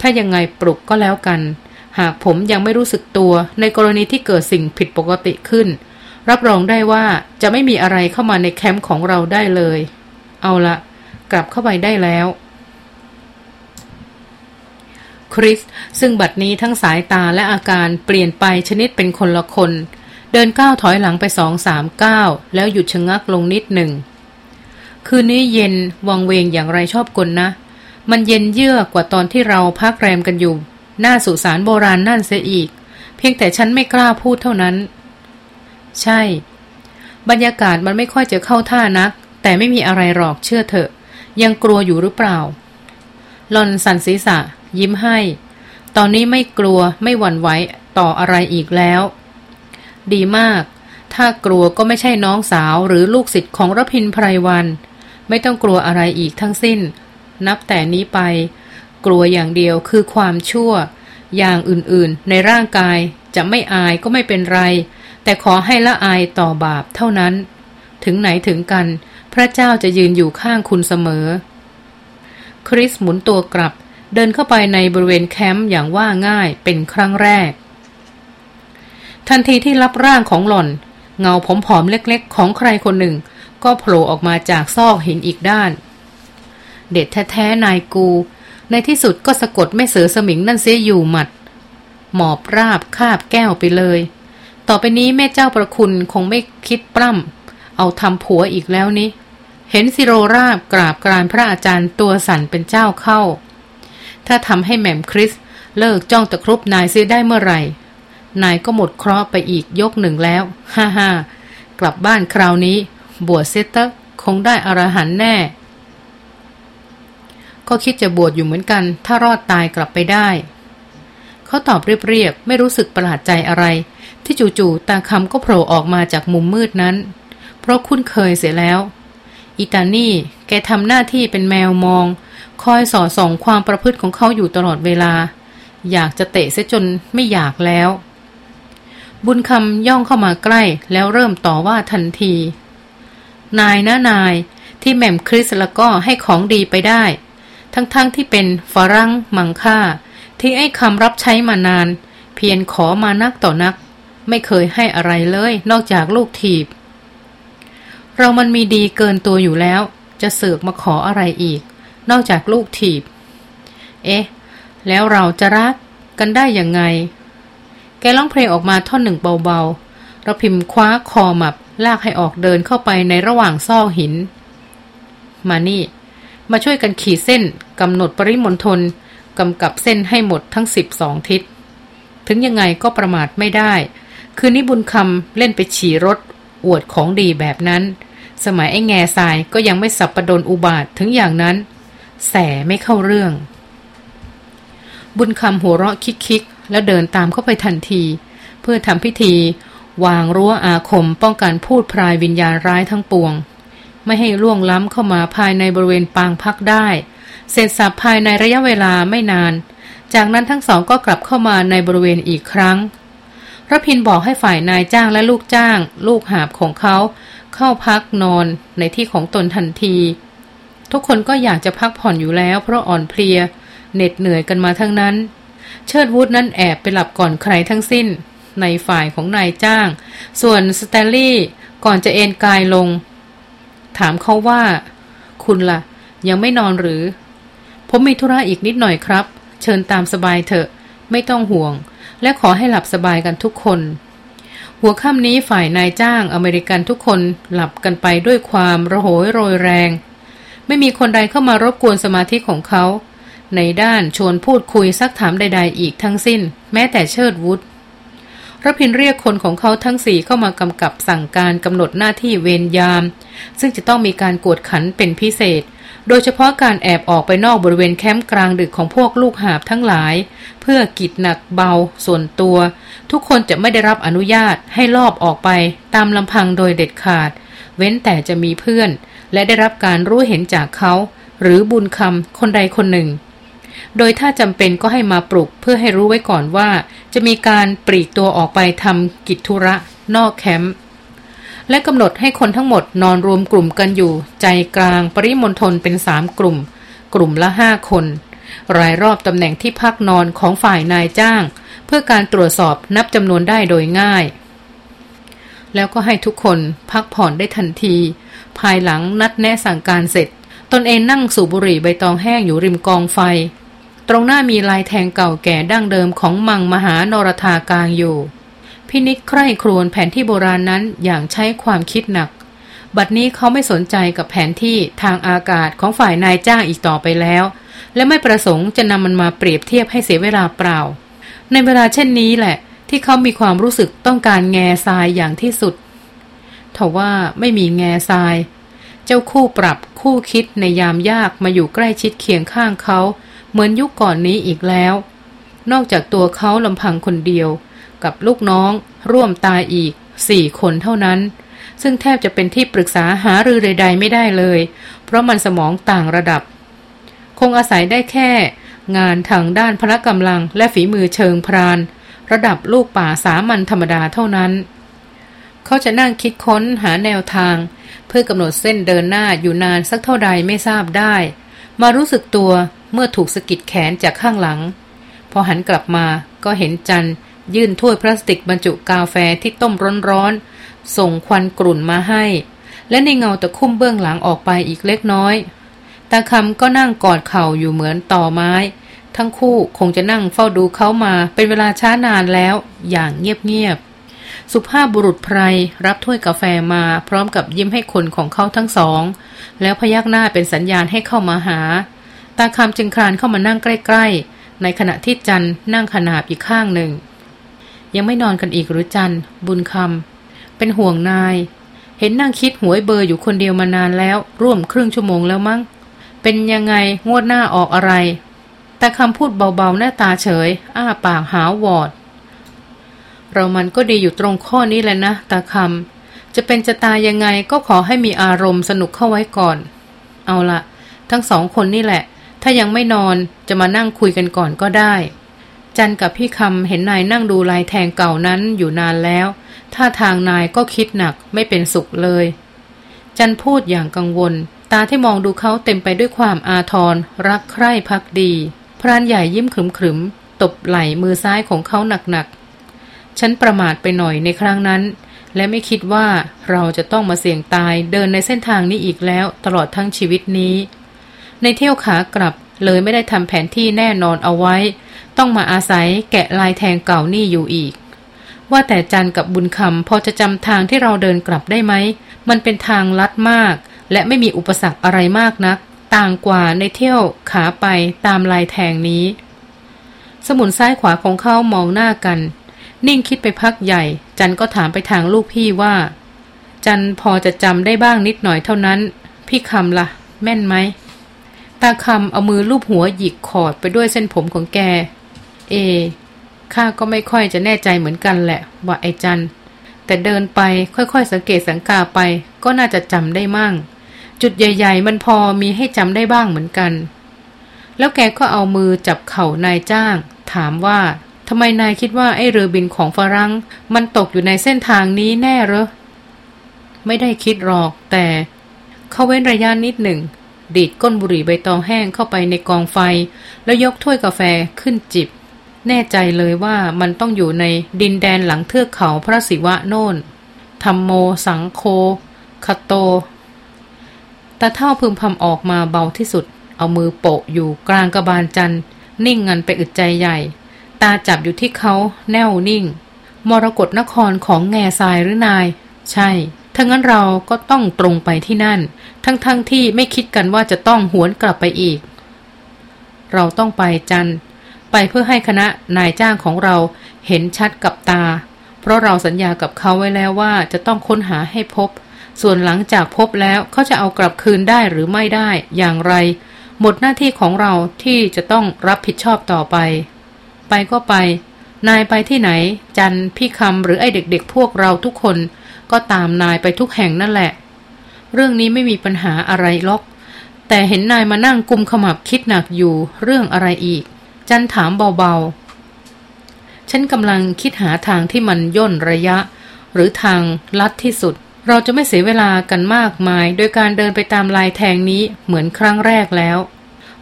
ถ้ายังไงปลุกก็แล้วกัน หากผมยังไม่รู้สึกตัวในกรณีที่เกิดสิ่งผิดปกติขึ้น รับรองได้ว่าจะไม่มีอะไรเข้ามาในแคมป์ของเราได้เลย เอาละกลับเข้าไปได้แล้วคริสซึ่งบัดนี้ทั้งสายตาและอาการเปลี่ยนไปชนิดเป็นคนละคน เดินก้าวถอยหลังไปสองสามก้าวแล้วหยุดชะงักลงนิดหนึ่ง คืนนี้เย็นวังเวงอย่างไรชอบกลนะมันเย็นเยือกกว่าตอนที่เราพักแรมกันอยู่ หน้าสุสานโบราณนั่นเสียอีก เพียงแต่ฉันไม่กล้าพูดเท่านั้น ใช่ บรรยากาศมันไม่ค่อยจะเข้าท่านัก แต่ไม่มีอะไรหรอกเชื่อเถอะ ยังกลัวอยู่หรือเปล่าหลอนสันศีรษะ ยิ้มให้ ตอนนี้ไม่กลัวไม่หวั่นไหวต่ออะไรอีกแล้ว ดีมาก ถ้ากลัวก็ไม่ใช่น้องสาวหรือลูกศิษย์ของรพินไพรวัน ไม่ต้องกลัวอะไรอีกทั้งสิ้น นับแต่นี้ไป กลัวอย่างเดียวคือความชั่ว อย่างอื่นๆ ในร่างกายจะไม่อายก็ไม่เป็นไร แต่ขอให้ละอายต่อบาปเท่านั้น ถึงไหนถึงกัน พระเจ้าจะยืนอยู่ข้างคุณเสมอ คริสหมุนตัวกลับ เดินเข้าไปในบริเวณแคมป์อย่างว่าง่ายเป็นครั้งแรก ทันทีที่รับร่างของหล่อน เงาผอมๆเล็กๆ ของใครคนหนึ่ง ก็โผล่ออกมาจากซอกหินอีกด้าน เด็ดแท้ๆนายกู ในที่สุดก็สะกดไม่เสือสมิงนั่นเสียอยู่หมัด หมอบราบคาบแก้วไปเลย ต่อไปนี้แม่เจ้าประคุณคงไม่คิดปล้ำเอาทำผัวอีกแล้วนี้ เห็นซิโรราบกราบกรานพระอาจารย์ตัวสั่นเป็นเจ้าเข้า ถ้าทำให้แหม่มคริสเลิกจ้องตะครุบนายเสียได้เมื่อไหร่ นายก็หมดเคราะห์ไปอีกยกหนึ่งแล้ว ฮ่าฮ่ากลับบ้านคราวนี้ บวชเซตเตอร์คงได้อรหันแน่ ก็คิดจะบวชอยู่เหมือนกัน ถ้ารอดตายกลับไปได้ เขาตอบเรียบๆ ไม่รู้สึกประหลาดใจอะไร ที่จู่ๆตาคำก็โผล่ออกมาจากมุมมืดนั้น เพราะคุ้นเคยเสียแล้ว อิตานี่แกทำหน้าที่เป็นแมวมอง คอยสอดส่องความประพฤติของเขาอยู่ตลอดเวลา อยากจะเตะเสียจนไม่อยากแล้ว บุญคำย่องเข้ามาใกล้แล้วเริ่มต่อว่าทันที นายนะนายที่แม่มคริสแล้วก็ให้ของดีไปได้ ทั้งๆทที่เป็นฝรั่งมังค่า ที่ไอ้คำรับใช้มานาน เพียงขอมานักต่อนัก ไม่เคยให้อะไรเลย นอกจากลูกถีบ เรามันมีดีเกินตัวอยู่แล้ว จะเสือกมาขออะไรอีก นอกจากลูกถีบ เอ๊ะ แล้วเราจะรักกันได้ยังไง แกร้องเพลงออกมาท่อนหนึ่งเบาๆเราพิมพ์คว้าคอมับ ลากให้ออกเดินเข้าไปในระหว่างซอกหิน มานี่ มาช่วยกันขีดเส้นกำหนดปริมณฑลกำกับเส้นให้หมดทั้งสิบสองทิศ ถึงยังไงก็ประมาทไม่ได้ คืนนี้บุญคำเล่นไปฉี่รถ อวดของดีแบบนั้น สมัยไอ้แง่ทรายก็ยังไม่สับประดนอุบาทถึงอย่างนั้น แสไม่เข้าเรื่อง บุญคำหัวเราะคิกๆ แล้วเดินตามเข้าไปทันที เพื่อทำพิธี วางรั้วอาคมป้องกันพูดพรายวิญญาณร้ายทั้งปวง ไม่ให้ล่วงล้ำเข้ามาภายในบริเวณปางพักได้ เสร็จสับภายในระยะเวลาไม่นาน จากนั้นทั้งสองก็กลับเข้ามาในบริเวณอีกครั้ง รพินบอกให้ฝ่ายนายจ้างและลูกจ้าง ลูกหาบของเขา เข้าพักนอนในที่ของตนทันที ทุกคนก็อยากจะพักผ่อนอยู่แล้ว เพราะอ่อนเพลียเหน็ดเหนื่อยกันมาทั้งนั้น เชิดวุฒนั้นแอบไปหลับก่อนใครทั้งสิ้น ในฝ่ายของนายจ้าง ส่วนสแตลลี่ก่อนจะเอนกายลง ถามเขาว่า คุณละ่ะ ยังไม่นอนหรือ ผมมีธุระอีกนิดหน่อยครับ เชิญตามสบายเถอะ ไม่ต้องห่วง และขอให้หลับสบายกันทุกคน หัวค่ำนี้ฝ่ายนายจ้างอเมริกันทุกคนหลับกันไปด้วยความระโหยโรยแรง ไม่มีคนใดเข้ามารบกวนสมาธิของเขา ในด้านชวนพูดคุยซักถามใด ๆ อีกทั้งสิ้น แม้แต่เชิดวุฒรพินเรียกคนของเขาทั้งสี่เข้ามากำกับสั่งการกำหนดหน้าที่เวรยาม ซึ่งจะต้องมีการกวดขันเป็นพิเศษ โดยเฉพาะการแอบออกไปนอกบริเวณแคมป์กลางดึกของพวกลูกหาบทั้งหลาย เพื่อกิจหนักเบาส่วนตัว ทุกคนจะไม่ได้รับอนุญาตให้ลอบออกไปตามลำพังโดยเด็ดขาด เว้นแต่จะมีเพื่อน และได้รับการรู้เห็นจากเขา หรือบุญคำคนใดคนหนึ่ง โดยถ้าจำเป็นก็ให้มาปลุกเพื่อให้รู้ไว้ก่อนว่า จะมีการปลีกตัวออกไปทำกิจธุระนอกแคมป์ และกำหนดให้คนทั้งหมดนอนรวมกลุ่มกันอยู่ ใจกลางปริมณฑลเป็นสามกลุ่ม กลุ่มละห้าคน รายรอบตำแหน่งที่พักนอนของฝ่ายนายจ้าง เพื่อการตรวจสอบนับจำนวนได้โดยง่าย แล้วก็ให้ทุกคนพักผ่อนได้ทันที ภายหลังนัดแนะสั่งการเสร็จ ตนเองนั่งสูบบุหรี่ใบตองแห้งอยู่ริมกองไฟ ตรงหน้ามีลายแทงเก่าแก่ดั้งเดิมของมังมหานรธากลางอยู่ พินิจใคร่ครวญแผนที่โบราณนั้นอย่างใช้ความคิดหนัก บัดนี้เขาไม่สนใจกับแผนที่ทางอากาศของฝ่ายนายจ้างอีกต่อไปแล้ว และไม่ประสงค์จะนำมันมาเปรียบเทียบให้เสียเวลาเปล่า ในเวลาเช่นนี้แหละ ที่เขามีความรู้สึกต้องการแง่ทรายอย่างที่สุดทว่าไม่มีแง่ทราย เจ้าคู่ปรับคู่คิดในยามยากมาอยู่ใกล้ชิดเคียงข้างเขา เหมือนยุคก่อนนี้อีกแล้ว นอกจากตัวเขาลำพังคนเดียว กับลูกน้อง ร่วมตายอีกสี่คนเท่านั้น ซึ่งแทบจะเป็นที่ปรึกษาหารือใด ๆ ไม่ได้เลย เพราะมันสมองต่างระดับ คงอาศัยได้แค่ งานทางด้านพละกำลังและฝีมือเชิงพราน ระดับลูกป่าสามัญธรรมดาเท่านั้น เขาจะนั่งคิดค้นหาแนวทาง เพื่อกำหนดเส้นเดินหน้าอยู่นานสักเท่าใดไม่ทราบได้ มารู้สึกตัวเมื่อถูกสะกิดแขนจากข้างหลัง พอหันกลับมาก็เห็นจัน ยื่นถ้วยพลาสติกบรรจุกาแฟที่ต้มร้อนๆ ส่งควันกลุ่นมาให้ และในเงาตะคุ่มเบื้องหลังออกไปอีกเล็กน้อย ตาคำก็นั่งกอดเข่าอยู่เหมือนต่อไม้ ทั้งคู่คงจะนั่งเฝ้าดูเขามาเป็นเวลาช้านานแล้วอย่างเงียบๆ สุภาพบุรุษไพรรับถ้วยกาแฟมาพร้อมกับยิ้มให้คนของเขาทั้งสอง แล้วพยักหน้าเป็นสัญญาณให้เข้ามาหา ตาคำจึงคลานเข้ามานั่งใกล้ ๆ ในขณะที่จันนั่งขนาบอีกข้างหนึ่ง ยังไม่นอนกันอีกหรือจันบุญคำเป็นห่วงนาย เห็นนั่งคิดหวยเบอร์อยู่คนเดียวมานานแล้ว ร่วมครึ่งชั่วโมงแล้วมั้ง เป็นยังไงงวดหน้าออกอะไร แต่คำพูดเบาๆหน้าตาเฉย อ้าปากหาวอด เรามันก็ดีอยู่ตรงข้อนี้แหละนะตาคำจะเป็นจะตายยังไงก็ขอให้มีอารมณ์สนุกเข้าไว้ก่อน เอาละทั้งสองคนนี่แหละ ถ้ายังไม่นอนจะมานั่งคุยกันก่อนก็ได้ จันกับพี่คำเห็นนายนั่งดูลายแทงเก่านั้นอยู่นานแล้ว ท่าทางนายก็คิดหนักไม่เป็นสุขเลย จันพูดอย่างกังวล ตาที่มองดูเขาเต็มไปด้วยความอาทรรักใคร่พักดี พรานใหญ่ยิ้มขรึมๆตบไหล่มือซ้ายของเขาหนักๆ ฉันประมาทไปหน่อยในครั้งนั้น และไม่คิดว่าเราจะต้องมาเสี่ยงตายเดินในเส้นทางนี้อีกแล้วตลอดทั้งชีวิตนี้ ในเที่ยวขากลับเลยไม่ได้ทำแผนที่แน่นอนเอาไว้ ต้องมาอาศัยแกะลายแทงเก่านี่อยู่อีก ว่าแต่จันกับบุญคำพอจะจำทางที่เราเดินกลับได้ไหม มันเป็นทางลัดมาก และไม่มีอุปสรรคอะไรมากนัก ต่างกว่าในเที่ยวขาไปตามลายแทงนี้ สมุนซ้ายขวาของเขามองหน้ากัน นิ่งคิดไปพักใหญ่ จันก็ถามไปทางลูกพี่ว่า จันพอจะจำได้บ้างนิดหน่อยเท่านั้น พี่คำละ่ะ แม่นไหมตาคำเอามือลูบหัวหยิกขอดไปด้วยเส้นผมของแก เอข้าก็ไม่ค่อยจะแน่ใจเหมือนกันแหละ ว่าไอ้จัน แต่เดินไปค่อยๆ สังเกตสังกาไป ก็น่าจะจำได้มั่ง จุดใหญ่ ๆ มันพอมีให้จำได้บ้างเหมือนกัน แล้วแกก็เอามือจับเข่านายจ้าง ถามว่าทำไมนายคิดว่าไอ้เรือบินของฝรั่งมันตกอยู่ในเส้นทางนี้แน่เหรอ ไม่ได้คิดหรอกแต่เขาเว้นระยะนิดหนึ่ง ดีดก้นบุหรี่ใบตองแห้งเข้าไปในกองไฟ แล้วยกถ้วยกาแฟขึ้นจิบ แน่ใจเลยว่ามันต้องอยู่ในดินแดนหลังเทือกเขาพระศิวะโน่นธรรมโมสังโคคโตตาเท่าพึมพำออกมาเบาที่สุด เอามือโปะอยู่กลางกระบาลจันนิ่งงันไปอึดใจใหญ่ ตาจับอยู่ที่เขาแน่วนิ่ง มรกรนครของแง่ทรายหรือนาย ใช่ถ้างั้นเราก็ต้องตรงไปที่นั่น ทั้งๆทที่ไม่คิดกันว่าจะต้องหวนกลับไปอีก เราต้องไปจัน ไปเพื่อให้คณะนายจ้างของเราเห็นชัดกับตา เพราะเราสัญญากับเขาไว้แล้วว่าจะต้องค้นหาให้พบ ส่วนหลังจากพบแล้วเขาจะเอากลับคืนได้หรือไม่ได้อย่างไร หมดหน้าที่ของเราที่จะต้องรับผิดชอบต่อไป ไปก็ไป นายไปที่ไหน จันพี่คำหรือไอเด็กๆ พวกเราทุกคน ก็ตามนายไปทุกแห่งนั่นแหละ เรื่องนี้ไม่มีปัญหาอะไรล็อก แต่เห็นนายมานั่งกุมขมับคิดหนักอยู่เรื่องอะไรอีก จันถามเบาๆ ฉันกำลังคิดหาทางที่มันย่นระยะ หรือทางลัดที่สุด เราจะไม่เสียเวลากันมากมาย โดยการเดินไปตามลายแทงนี้เหมือนครั้งแรกแล้ว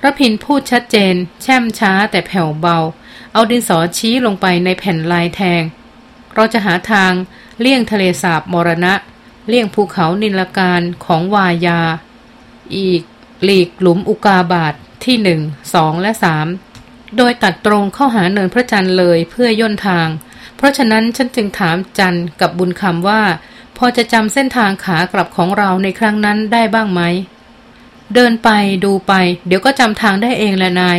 รพินพูดชัดเจน แช่มช้าแต่แผ่วเบา เอาดินสอชี้ลงไปในแผ่นลายแทง เราจะหาทางเลี่ยงทะเลสาบมรณะ เลี่ยงภูเขานิลการของวายา อีก หลีกหลุมอุกาบาทที่หนึ่งสองและสาม โดยตัดตรงเข้าหาเนินพระจันทร์เลยเพื่อย่นทาง เพราะฉะนั้นฉันจึงถามจันกับบุญคำว่า พอจะจำเส้นทางขากลับของเราในครั้งนั้นได้บ้างไหม เดินไปดูไป เดี๋ยวก็จำทางได้เองแหละนาย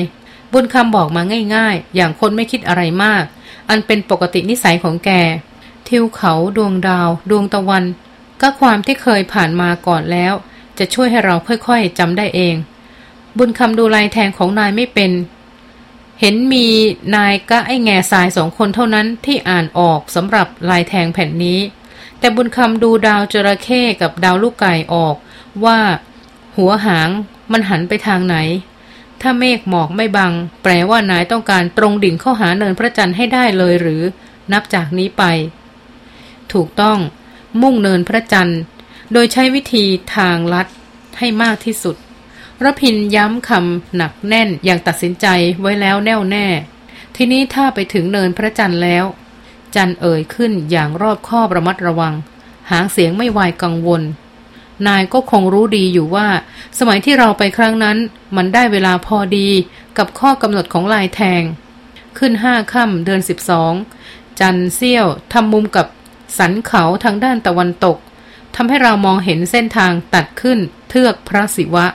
บุญคำบอกมาง่าย ๆ อย่างคนไม่คิดอะไรมาก อันเป็นปกตินิสัยของแก ทิวเขาดวงดาว ดวงตะวัน ก็ความที่เคยผ่านมาก่อนแล้ว จะช่วยให้เราค่อยๆจำได้เอง บุญคำดูลายแทงของนายไม่เป็น เห็นมีนายก็ไอแง่สายสองคนเท่านั้นที่อ่านออกสำหรับลายแทงแผ่นนี้ แต่บุญคำดูดาวจระเข้กับดาวลูกไก่ออก ว่า หัวหางมันหันไปทางไหน ถ้าเมฆหมอกไม่บัง แปลว่านายต้องการตรงดิ่งเข้าหาเนินพระจันทร์ให้ได้เลยหรือ นับจากนี้ไป ถูกต้อง มุ่งเนินพระจันทร์ โดยใช้วิธีทางลัดให้มากที่สุด รพินย้ำคำหนักแน่นอย่างตัดสินใจไว้แล้วแน่วแน่ ทีนี้ถ้าไปถึงเนินพระจันทร์แล้ว จันเอ่ยขึ้นอย่างรอบคอบระมัดระวัง หางเสียงไม่วายกังวล นายก็คงรู้ดีอยู่ว่า สมัยที่เราไปครั้งนั้น มันได้เวลาพอดีกับข้อกำหนดของลายแทง ขึ้นห้าค่ำเดือนสิบสองจันเซี่ยวทำมุมกับสันเขาทางด้านตะวันตกทำให้เรามองเห็นเส้นทางตัดขึ้นเทือกพระศิวะ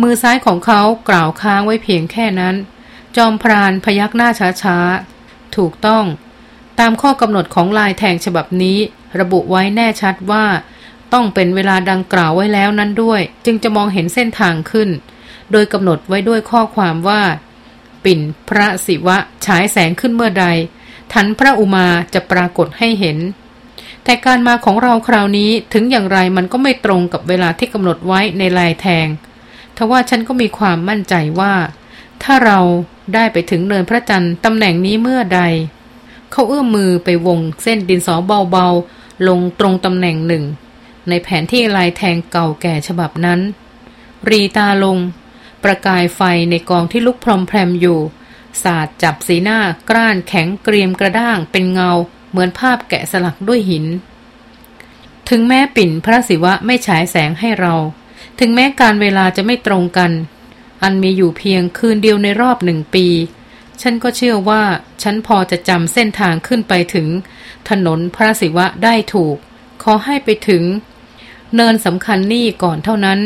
มือซ้ายของเขากล่าวค้างไว้เพียงแค่นั้น จอมพรานพยักหน้าช้าๆ ถูกต้อง ตามข้อกำหนดของลายแทงฉบับนี้ ระบุไว้แน่ชัดว่า ต้องเป็นเวลาดังกล่าวไว้แล้วนั้นด้วย จึงจะมองเห็นเส้นทางขึ้น โดยกำหนดไว้ด้วยข้อความว่า ปิ่นพระศิวะฉายแสงขึ้นเมื่อใด ทันพระอุมาจะปรากฏให้เห็นแต่การมาของเราคราวนี้ถึงอย่างไรมันก็ไม่ตรงกับเวลาที่กำหนดไว้ในลายแทง ทว่าฉันก็มีความมั่นใจว่า ถ้าเราได้ไปถึงเนินพระจันทร์ตำแหน่งนี้เมื่อใด เขาเอื้อมมือไปวงเส้นดินสอเบาๆ ลงตรงตำแหน่งหนึ่ง ในแผนที่ลายแทงเก่าแก่ฉบับนั้น รีตาลง ประกายไฟในกองที่ลุกพรมแพรมอยู่ สาดจับสีหน้ากร้านแข็งเกรียมกระด้างเป็นเงาเหมือนภาพแกะสลักด้วยหิน ถึงแม้ปิ่นพระศิวะไม่ฉายแสงให้เรา ถึงแม้การเวลาจะไม่ตรงกัน อันมีอยู่เพียงคืนเดียวในรอบหนึ่งปี ฉันก็เชื่อว่า ฉันพอจะจำเส้นทางขึ้นไปถึง ถนนพระศิวะได้ถูก ขอให้ไปถึง เนินสำคัญนี่ก่อนเท่านั้น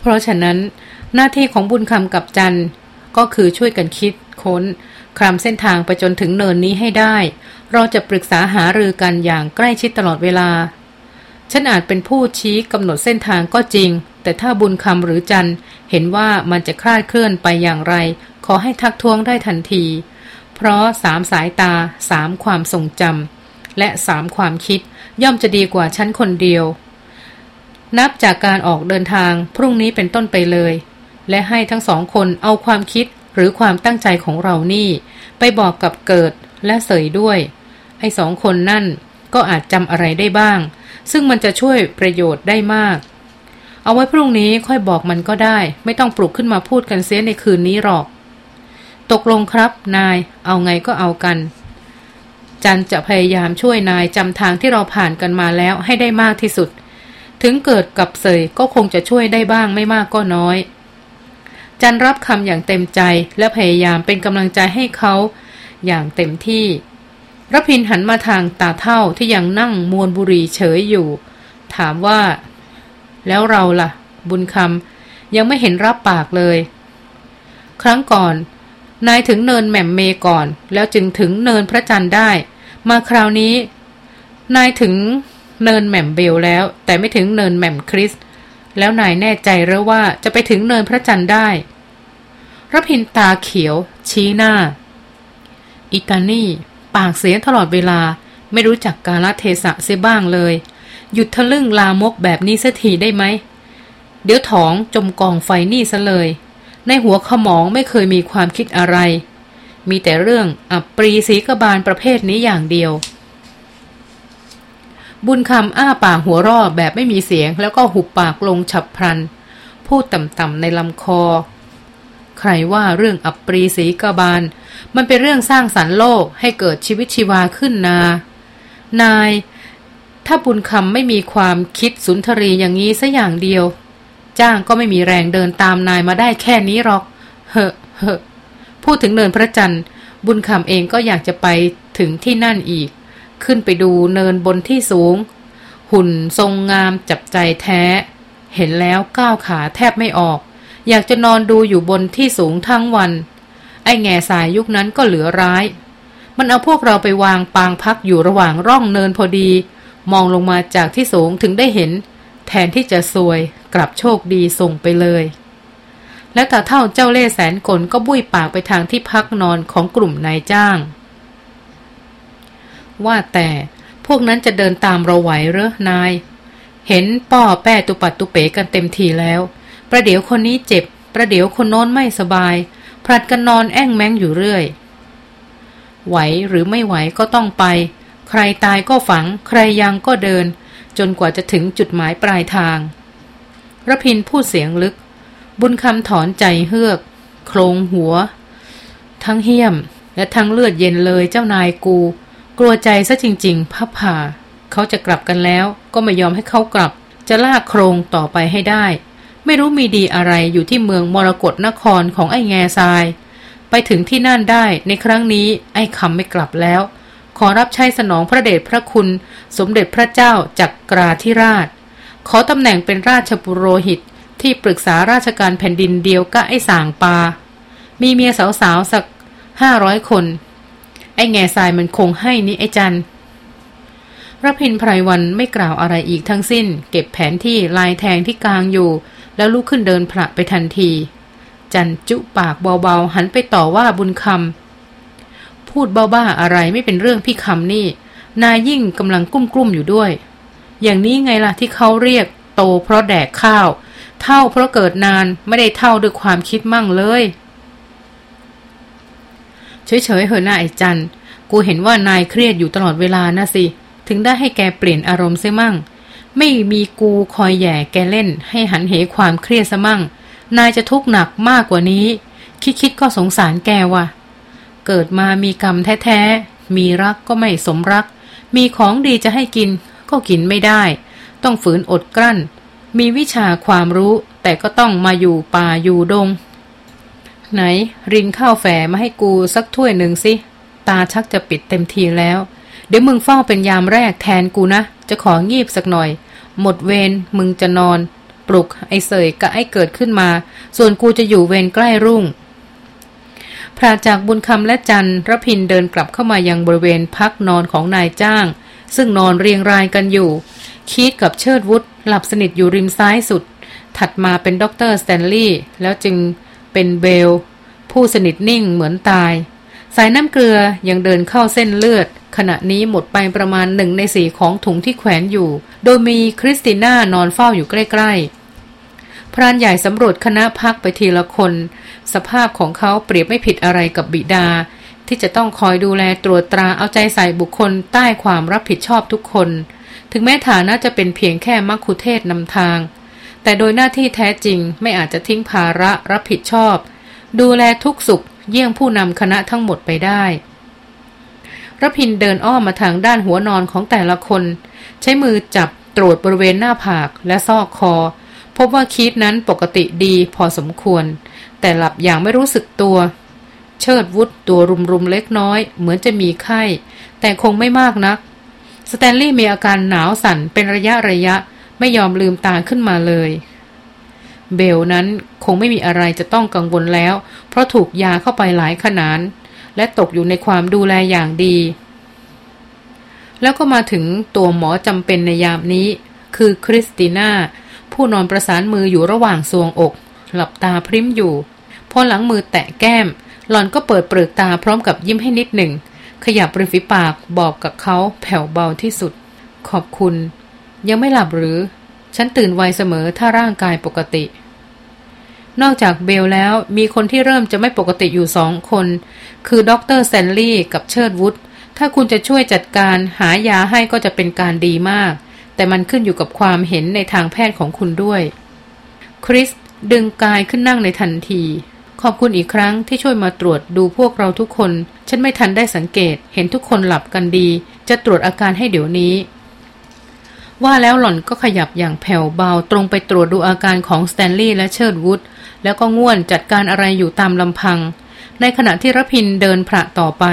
เพราะฉะนั้น หน้าที่ของบุญคำกับจันก็คือช่วยกันคิดค้นคลำเส้นทางไปจนถึงเนินนี้ให้ได้ เราจะปรึกษาหารือกันอย่างใกล้ชิดตลอดเวลา ฉันอาจเป็นผู้ชี้กำหนดเส้นทางก็จริง แต่ถ้าบุญคำหรือจันเห็นว่ามันจะคลาดเคลื่อนไปอย่างไร ขอให้ทักท้วงได้ทันที เพราะสามสายตาสามความทรงจำและสามความคิดย่อมจะดีกว่าฉันคนเดียว นับจากการออกเดินทางพรุ่งนี้เป็นต้นไปเลย และให้ทั้งสองคนเอาความคิดหรือความตั้งใจของเรานี่ ไปบอกกับเกิดและเสยด้วยไอ้สองคนนั่น ก็อาจจำอะไรได้บ้าง ซึ่งมันจะช่วยประโยชน์ได้มาก เอาไว้พรุ่งนี้ค่อยบอกมันก็ได้ ไม่ต้องปลุกขึ้นมาพูดกันเสียในคืนนี้หรอก ตกลงครับ นาย เอาไงก็เอากัน จันจะพยายามช่วยนายจำทางที่เราผ่านกันมาแล้วให้ได้มากที่สุด ถึงเกิดกับเสยก็คงจะช่วยได้บ้างไม่มากก็น้อย จันรับคำอย่างเต็มใจและพยายามเป็นกำลังใจให้เขาอย่างเต็มที่ รพินหันมาทางตาเท่าที่ยังนั่งมวนบุรีเฉยอยู่ ถามว่า แล้วเราล่ะ บุญคำยังไม่เห็นรับปากเลย ครั้งก่อน นายถึงเนินแหม่มเมก่อน แล้วจึงถึงเนินพระจันทร์ได้ มาคราวนี้ นายถึงเนินแหม่มเบลแล้ว แต่ไม่ถึงเนินแหม่มคริส แล้วนายแน่ใจหรือว่าจะไปถึงเนินพระจันทร์ได้รพินตาเขียว ชี้หน้า อิตานี่ ปากเสียตลอดเวลา ไม่รู้จักกาลเทศะเสียบ้างเลย หยุดทะลึ่งลามกแบบนี้สักทีได้ไหม เดี๋ยวถองจมกองไฟนี่ซะเลย ในหัวขมองไม่เคยมีความคิดอะไร มีแต่เรื่องอับปรีศีกบาลประเภทนี้อย่างเดียว บุญคำอ้าปากหัวรอแบบไม่มีเสียง แล้วก็หุบปากลงฉับพลัน พูดต่ำๆในลำคอ ใครว่าเรื่องอัปรีศีกบาล มันเป็นเรื่องสร้างสรรค์โลกให้เกิดชีวิตชีวาขึ้นนา นาย ถ้าบุญคำไม่มีความคิดสุนทรีอย่างนี้สัอย่างเดียว จ้างก็ไม่มีแรงเดินตามนายมาได้แค่นี้หรอก เฮ้เฮ้พูดถึงเนินพระจันทร์ บุญคำเองก็อยากจะไปถึงที่นั่นอีก ขึ้นไปดูเนินบนที่สูง หุ่นทรงงามจับใจแท้ เห็นแล้วก้าวขาแทบไม่ออก อยากจะนอนดูอยู่บนที่สูงทั้งวัน ไอ้แง่สายยุคนั้นก็เหลือร้าย มันเอาพวกเราไปวางปางพักอยู่ระหว่างร่องเนินพอดี มองลงมาจากที่สูงถึงได้เห็น แทนที่จะซวยกลับโชคดีส่งไปเลย และตาเท่าเจ้าเล่แสนกลก็บุ้ยปากไปทางที่พักนอนของกลุ่มนายจ้าง ว่าแต่พวกนั้นจะเดินตามเราไหวหรือนาย เห็นป้อแป้ตุปัดตุเป๋กันเต็มทีแล้ว ประเดี๋ยวคนนี้เจ็บ ประเดี๋ยวคนโน้นไม่สบายพลัดกันนอนแอ่งแมงอยู่เรื่อย ไหวหรือไม่ไหวก็ต้องไป ใครตายก็ฝัง ใครยังก็เดิน จนกว่าจะถึงจุดหมายปลายทางระพินพูดเสียงลึก บุญคำถอนใจเฮือก โครงหัว ทั้งเหี้ยม และทั้งเลือดเย็นเลยเจ้านายกู กลัวใจซะจริง ๆพับผ่า เขาจะกลับกันแล้ว ก็ไม่ยอมให้เขากลับ จะลากโครงต่อไปให้ได้ ไม่รู้มีดีอะไรอยู่ที่เมืองมรกรนครของไอ้แง่ทราย ไปถึงที่นั่นได้ในครั้งนี้ไอ้คำไม่กลับแล้ว ขอรับใช้สนองพระเดชพระคุณ สมเด็จพระเจ้าจักกราธิราช ขอตำแหน่งเป็นราชบุโรหิตที่ปรึกษาราชการแผ่นดินเดียวกับไอ้สางปา มีเมียสาวๆสักห้าร้อยคน ไอ้แง่ทรายมันคงให้นี่ไอ้จันรพินไพรวันไม่กล่าวอะไรอีกทั้งสิ้น เก็บแผนที่ลายแทงที่กลางอยู่ แล้วลุกขึ้นเดินพระไปทันที จันจุปากเบาๆ หันไปต่อว่าบุญคำพูดบ้าๆอะไรไม่เป็นเรื่องพี่คำนี่ นายยิ่งกำลังกุ้มกลุ่มอยู่ด้วย อย่างนี้ไงล่ะที่เขาเรียก โตเพราะแดกข้าว เท่าเพราะเกิดนานไม่ได้เท่าด้วยความคิดมั่งเลย เฉยๆเหอะนาไอ้จันกูเห็นว่านายเครียดอยู่ตลอดเวลานะสิ ถึงได้ให้แกเปลี่ยนอารมณ์เสียมั่ง ไม่มีกูคอยแย่แกเล่น ให้หันเหความเครียดซะมั่ง นายจะทุกข์หนักมากกว่านี้ คิดๆก็สงสารแกว่ะ เกิดมามีกรรมแท้ๆ มีรักก็ไม่สมรัก มีของดีจะให้กิน ก็กินไม่ได้ ต้องฝืนอดกลั้น มีวิชาความรู้แต่ก็ต้องมาอยู่ป่าอยู่ดง ไหน รินข้าวแฝมาให้กูสักถ้วยหนึ่งสิ ตาชักจะปิดเต็มทีแล้ว เดี๋ยวมึงเฝ้าเป็นยามแรกแทนกูนะ จะของีบสักหน่อย หมดเวรมึงจะนอน ปลุกไอ้เสยกับไอ้เกิดขึ้นมา ส่วนกูจะอยู่เวรใกล้รุ่งผละจากบุญคำและจันรพินทร์เดินกลับเข้ามายังบริเวณพักนอนของนายจ้าง ซึ่งนอนเรียงรายกันอยู่ คีธกับเชิดวุธหลับสนิทอยู่ริมซ้ายสุด ถัดมาเป็นด็อกเตอร์สแตนลีย์แล้วจึงเป็นเบล ผู้สนิทนิ่งเหมือนตาย สายน้ำเกลือยังเดินเข้าเส้นเลือด ขณะนี้หมดไปประมาณหนึ่งในสี่ของถุงที่แขวนอยู่ โดยมีคริสติน่านอนเฝ้าอยู่ใกล้ๆ พรานใหญ่สำรวจคณะพักไปทีละคน สภาพของเขาเปรียบไม่ผิดอะไรกับบิดา ที่จะต้องคอยดูแลตรวจตราเอาใจใส่บุคคลใต้ความรับผิดชอบทุกคน ถึงแม้ฐานะจะเป็นเพียงแค่มักคุเทศนำทาง แต่โดยหน้าที่แท้จริงไม่อาจจะทิ้งภาระรับผิดชอบ ดูแลทุกสุข เยี่ยงผู้นำคณะทั้งหมดไปได้รพินเดินอ้อมมาทางด้านหัวนอนของแต่ละคน ใช้มือจับตรวจบริเวณหน้าผากและซอกคอ พบว่าคีดนั้นปกติดีพอสมควร แต่หลับอย่างไม่รู้สึกตัว เชิดวุฒตัวรุมๆเล็กน้อย เหมือนจะมีไข้ แต่คงไม่มากนัก สแตนลีย์มีอาการหนาวสั่นเป็นระยะระยะ ไม่ยอมลืมตาขึ้นมาเลย เบลนั้นคงไม่มีอะไรจะต้องกังวลแล้ว เพราะถูกยาเข้าไปหลายขนาน และตกอยู่ในความดูแลอย่างดี แล้วก็มาถึงตัวหมอจำเป็นในยามนี้ คือคริสติน่า ผู้นอนประสานมืออยู่ระหว่างทรวงอก หลับตาพริ้มอยู่ พอหลังมือแตะแก้ม หล่อนก็เปิดเปลือกตาพร้อมกับยิ้มให้นิดหนึ่ง ขยับริมฝีปากบอกกับเขาแผ่วเบาที่สุด ขอบคุณ ยังไม่หลับหรือ ฉันตื่นไวเสมอถ้าร่างกายปกติ นอกจากเบลแล้วมีคนที่เริ่มจะไม่ปกติอยู่สองคน คือด็อกเตอร์สแตนลีย์กับเชิดวุธถ้าคุณจะช่วยจัดการหายาให้ก็จะเป็นการดีมาก แต่มันขึ้นอยู่กับความเห็นในทางแพทย์ของคุณด้วย คริสดึงกายขึ้นนั่งในทันที ขอบคุณอีกครั้งที่ช่วยมาตรวจดูพวกเราทุกคน ฉันไม่ทันได้สังเกต เห็นทุกคนหลับกันดี จะตรวจอาการให้เดี๋ยวนี้ ว่าแล้วหล่อนก็ขยับอย่างแผ่วเบาตรงไปตรวจดูอาการของสแตนลีย์และเชิร์ดวูดแล้วก็ง่วนจัดการอะไรอยู่ตามลำพัง ในขณะที่รพินทร์เดินผละต่อไป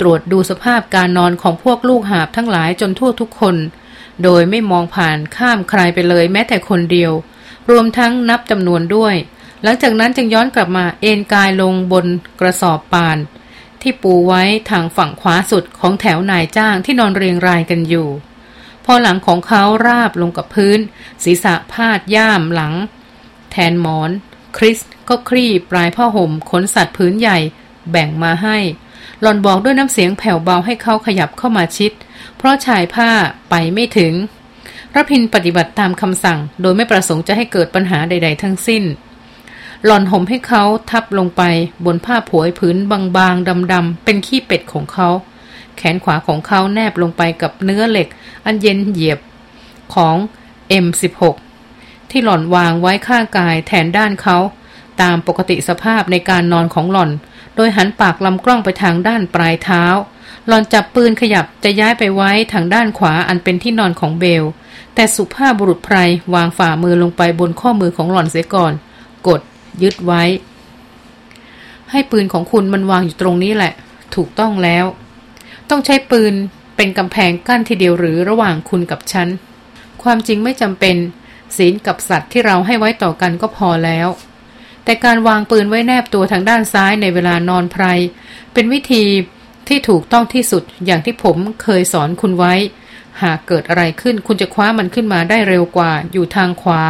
ตรวจดูสภาพการนอนของพวกลูกหาบทั้งหลายจนทั่วทุกคน โดยไม่มองผ่านข้ามใครไปเลยแม้แต่คนเดียว รวมทั้งนับจำนวนด้วย หลังจากนั้นจึงย้อนกลับมาเอนกายลงบนกระสอบปาน ที่ปูไว้ทางฝั่งขวาสุดของแถวนายจ้างที่นอนเรียงรายกันอยู่ พอหลังของเขาราบลงกับพื้น ศีรษะพาดย่ามหลัง แทนหมอน คริสก็คลี่ปลายผ้าห่มขนสัตว์พื้นใหญ่ แบ่งมาให้ หลอนบอกด้วยน้ำเสียงแผ่วเบาให้เขาขยับเข้ามาชิด เพราะชายผ้าไปไม่ถึงรพินปฏิบัติตามคำสั่ง โดยไม่ประสงค์จะให้เกิดปัญหาใด ๆ ทั้งสิ้น หล่อนห่มให้เขาทับลงไปบนผ้าผวยผืนบางๆดำๆเป็นขี้เป็ดของเขา แขนขวาของเขาแนบลงไปกับเนื้อเหล็ก อันเย็นเหยียบของ M16 ที่หล่อนวางไว้ข้างกายแทนด้านเขา ตามปกติสภาพในการนอนของหล่อน โดยหันปากลำกล้องไปทางด้านปลายเท้า หล่อนจับปืนขยับจะย้ายไปไว้ทางด้านขวาอันเป็นที่นอนของเบล แต่สุภาพบุรุษไพรวางฝ่ามือลงไปบนข้อมือของหล่อนเสียก่อน กด ยึดไว้ ให้ปืนของคุณมันวางอยู่ตรงนี้แหละ ถูกต้องแล้ว ต้องใช้ปืน เป็นกำแพงกั้นทีเดียวหรือระหว่างคุณกับฉัน ความจริงไม่จำเป็น ศีลกับสัตว์ที่เราให้ไว้ต่อกันก็พอแล้ว แต่การวางปืนไว้แนบตัวทางด้านซ้ายในเวลานอนไพร เป็นวิธีที่ถูกต้องที่สุดอย่างที่ผมเคยสอนคุณไว้ หากเกิดอะไรขึ้นคุณจะคว้ามันขึ้นมาได้เร็วกว่าอยู่ทางขวา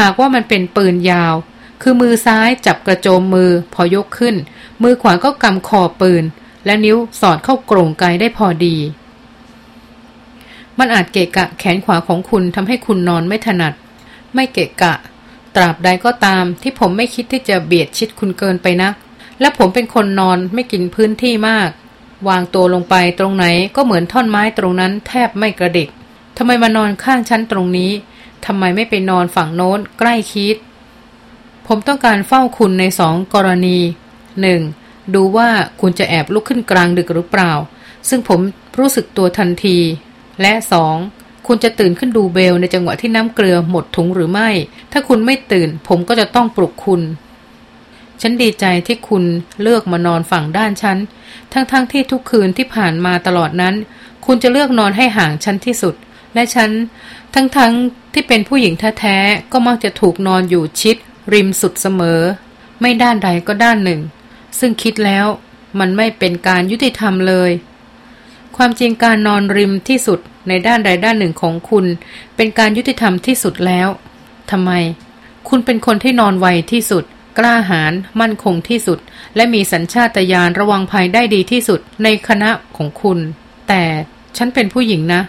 หากว่ามันเป็นปืนยาว คือมือซ้ายจับกระโจมมือพอยกขึ้น มือขวาก็กำคอปืน และนิ้วสอดเข้ากรงไกได้พอดี มันอาจเกะกะแขนขวาของคุณทำให้คุณนอนไม่ถนัด ไม่เกะกะ ตราบใดก็ตามที่ผมไม่คิดที่จะเบียดชิดคุณเกินไปนัก และผมเป็นคนนอนไม่กินพื้นที่มาก วางตัวลงไปตรงไหนก็เหมือนท่อนไม้ตรงนั้นแทบไม่กระดิกทำไมมานอนข้างฉันตรงนี้ทำไมไม่ไปนอนฝั่งโน้นใกล้คิด ผมต้องการเฝ้าคุณในสองกรณีหนึ่งดูว่าคุณจะแอบลุกขึ้นกลางดึกหรือเปล่า ซึ่งผมรู้สึกตัวทันที และสองคุณจะตื่นขึ้นดูเบลในจังหวะที่น้ำเกลือหมดถุงหรือไม่ ถ้าคุณไม่ตื่น ผมก็จะต้องปลุกคุณ ฉันดีใจที่คุณเลือกมานอนฝั่งด้านฉัน ทั้งๆทที่ทุกคืนที่ผ่านมาตลอดนั้น คุณจะเลือกนอนให้ห่างฉันที่สุด และฉัน ทั้งๆทที่เป็นผู้หญิงแท้ๆก็มักจะถูกนอนอยู่ชิด ริมสุดเสมอ ไม่ด้านใดก็ด้านหนึ่ง ซึ่งคิดแล้ว มันไม่เป็นการยุติธรรมเลย ความจริงการนอนริมที่สุด ในด้านใดด้านหนึ่งของคุณ เป็นการยุติธรรมที่สุดแล้วทำไม คุณเป็นคนที่นอนไวที่สุด กล้าหาญมั่นคงที่สุด และมีสัญชาตญาณระวังภัยได้ดีที่สุดในคณะของคุณ แต่ฉันเป็นผู้หญิงนะ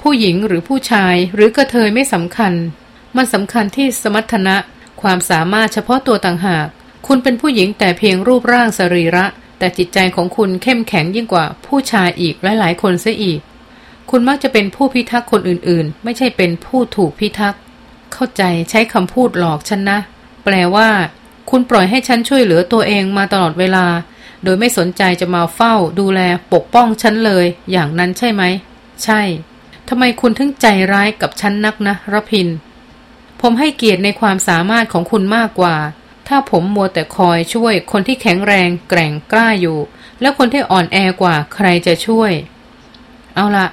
ผู้หญิงหรือผู้ชายหรือกระเทยไม่สำคัญ มันสำคัญที่สมรรถนะ ความสามารถเฉพาะตัวต่างหาก คุณเป็นผู้หญิงแต่เพียงรูปร่างสรีระ แต่จิตใจของคุณเข้มแข็งยิ่งกว่าผู้ชายอีกหลายๆคนเสียอีก คุณมักจะเป็นผู้พิทักษ์คนอื่นๆ ไม่ใช่เป็นผู้ถูกพิทักษ์ เข้าใจใช้คำพูดหลอกฉันนะ แปลว่า คุณปล่อยให้ฉันช่วยเหลือตัวเองมาตลอดเวลา โดยไม่สนใจจะมาเฝ้า ดูแลปกป้องฉันเลย อย่างนั้นใช่ไหม ใช่ทำไมคุณถึงใจร้ายกับฉันนักนะรพิน ผมให้เกียรติในความสามารถของคุณมากกว่า ถ้าผมมัวแต่คอยช่วยคนที่แข็งแรงแกร่งกล้าอยู่ แล้วคนที่อ่อนแอกว่าใครจะช่วย เอาละ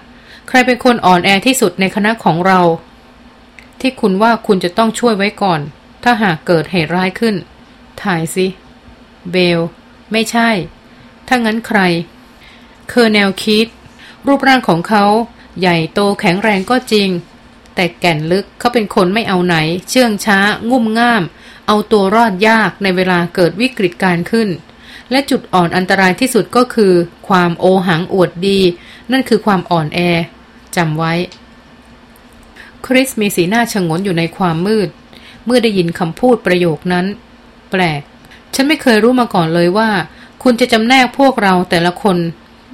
ใครเป็นคนอ่อนแอที่สุดในคณะของเรา ที่คุณว่าคุณจะต้องช่วยไว้ก่อน ถ้าหากเกิดเหตุร้ายขึ้น ถ่ายสิเบล ไม่ใช่ ถ้างั้นใคร เคอร์แนลคิด รูปร่างของเขาใหญ่โตแข็งแรงก็จริง แต่แก่นลึกเขาเป็นคนไม่เอาไหน เชื่องช้า งุ่มง่าม เอาตัวรอดยากในเวลาเกิดวิกฤตการขึ้น และจุดอ่อนอันตรายที่สุดก็คือ ความโอหังอวดดี นั่นคือความอ่อนแอ จำไว้ คริสมีสีหน้าชงนอยู่ในความมืด เมื่อได้ยินคำพูดประโยคนั้น แปลก ฉันไม่เคยรู้มาก่อนเลยว่า คุณจะจำแนกพวกเราแต่ละคน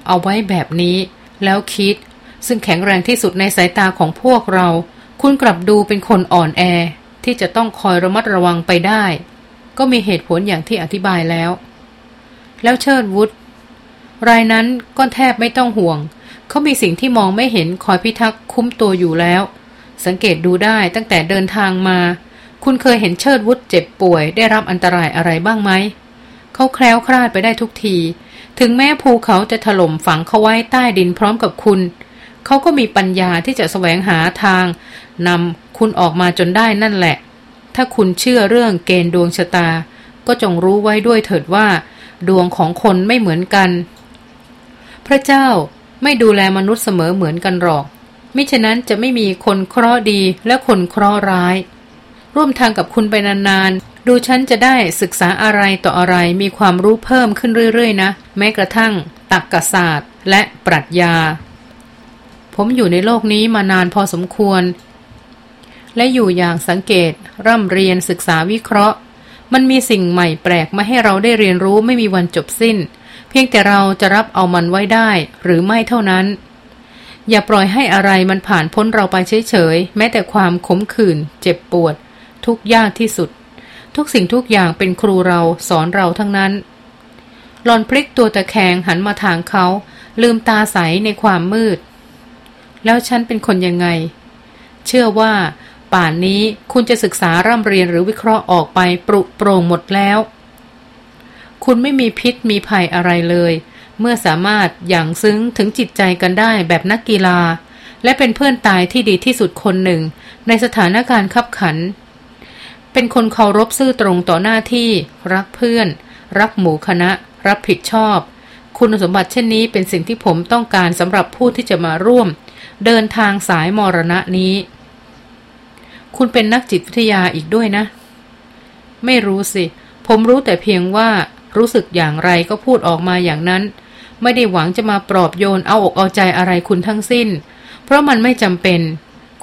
เอาไว้แบบนี้ แล้วคิด ซึ่งแข็งแรงที่สุดในสายตาของพวกเรา คุณกลับดูเป็นคนอ่อนแอ ที่จะต้องคอยระมัดระวังไปได้ ก็มีเหตุผลอย่างที่อธิบายแล้ว แล้วเชิดวุฒรายนั้นก็แทบไม่ต้องห่วง เขามีสิ่งที่มองไม่เห็นคอยพิทักษ์คุ้มตัวอยู่แล้ว สังเกตดูได้ตั้งแต่เดินทางมา คุณเคยเห็นเชิดวุฒเจ็บป่วย ได้รับอันตรายอะไรบ้างไหม เขาแคล้วคลาดไปได้ทุกที ถึงแม้ภูเขาจะถล่มฝังเขาไว้ใต้ดินพร้อมกับคุณ เขาก็มีปัญญาที่จะแสวงหาทางนำคุณออกมาจนได้นั่นแหละ ถ้าคุณเชื่อเรื่องเกณฑ์ดวงชะตา ก็จงรู้ไว้ด้วยเถิดว่า ดวงของคนไม่เหมือนกัน พระเจ้า ไม่ดูแลมนุษย์เสมอเหมือนกันหรอก มิฉะนั้นจะไม่มีคนเคราะห์ดีและคนเคราะห์ร้าย ร่วมทางกับคุณไปนานๆ ดูฉันจะได้ศึกษาอะไรต่ออะไรมีความรู้เพิ่มขึ้นเรื่อยๆนะ แม้กระทั่งตักกศาสตร์และปรัชญา ผมอยู่ในโลกนี้มานานพอสมควร และอยู่อย่างสังเกต ร่ำเรียนศึกษาวิเคราะห์ มันมีสิ่งใหม่แปลกมาให้เราได้เรียนรู้ไม่มีวันจบสิ้น พียงแต่เราจะรับเอามันไว้ได้หรือไม่เท่านั้น อย่าปล่อยให้อะไรมันผ่านพ้นเราไปเฉยๆ แม้แต่ความขมขื่น เจ็บปวด ทุกยากที่สุด ทุกสิ่งทุกอย่างเป็นครูเราสอนเราทั้งนั้น หลอนพลิกตัวตะแคงหันมาทางเขา ลืมตาใสในความมืด แล้วฉันเป็นคนยังไง เชื่อว่า ป่านนี้คุณจะศึกษาร่ำเรียนหรือวิเคราะห์ออกไปปรุโปร่งหมดแล้ว คุณไม่มีพิษมีภัยอะไรเลย เมื่อสามารถอย่างซึ้งถึงจิตใจกันได้แบบนักกีฬา และเป็นเพื่อนตายที่ดีที่สุดคนหนึ่ง ในสถานการณ์ขับขัน เป็นคนเคารพซื่อตรงต่อหน้าที่ รักเพื่อน รักหมู่คณะ รับผิดชอบ คุณสมบัติเช่นนี้เป็นสิ่งที่ผมต้องการสำหรับผู้ที่จะมาร่วม เดินทางสายมรณะนี้ คุณเป็นนักจิตวิทยาอีกด้วยนะ ไม่รู้สิผมรู้แต่เพียงว่า รู้สึกอย่างไรก็พูดออกมาอย่างนั้น ไม่ได้หวังจะมาปลอบโยนเอาอกเอาใจอะไรคุณทั้งสิ้น เพราะมันไม่จำเป็น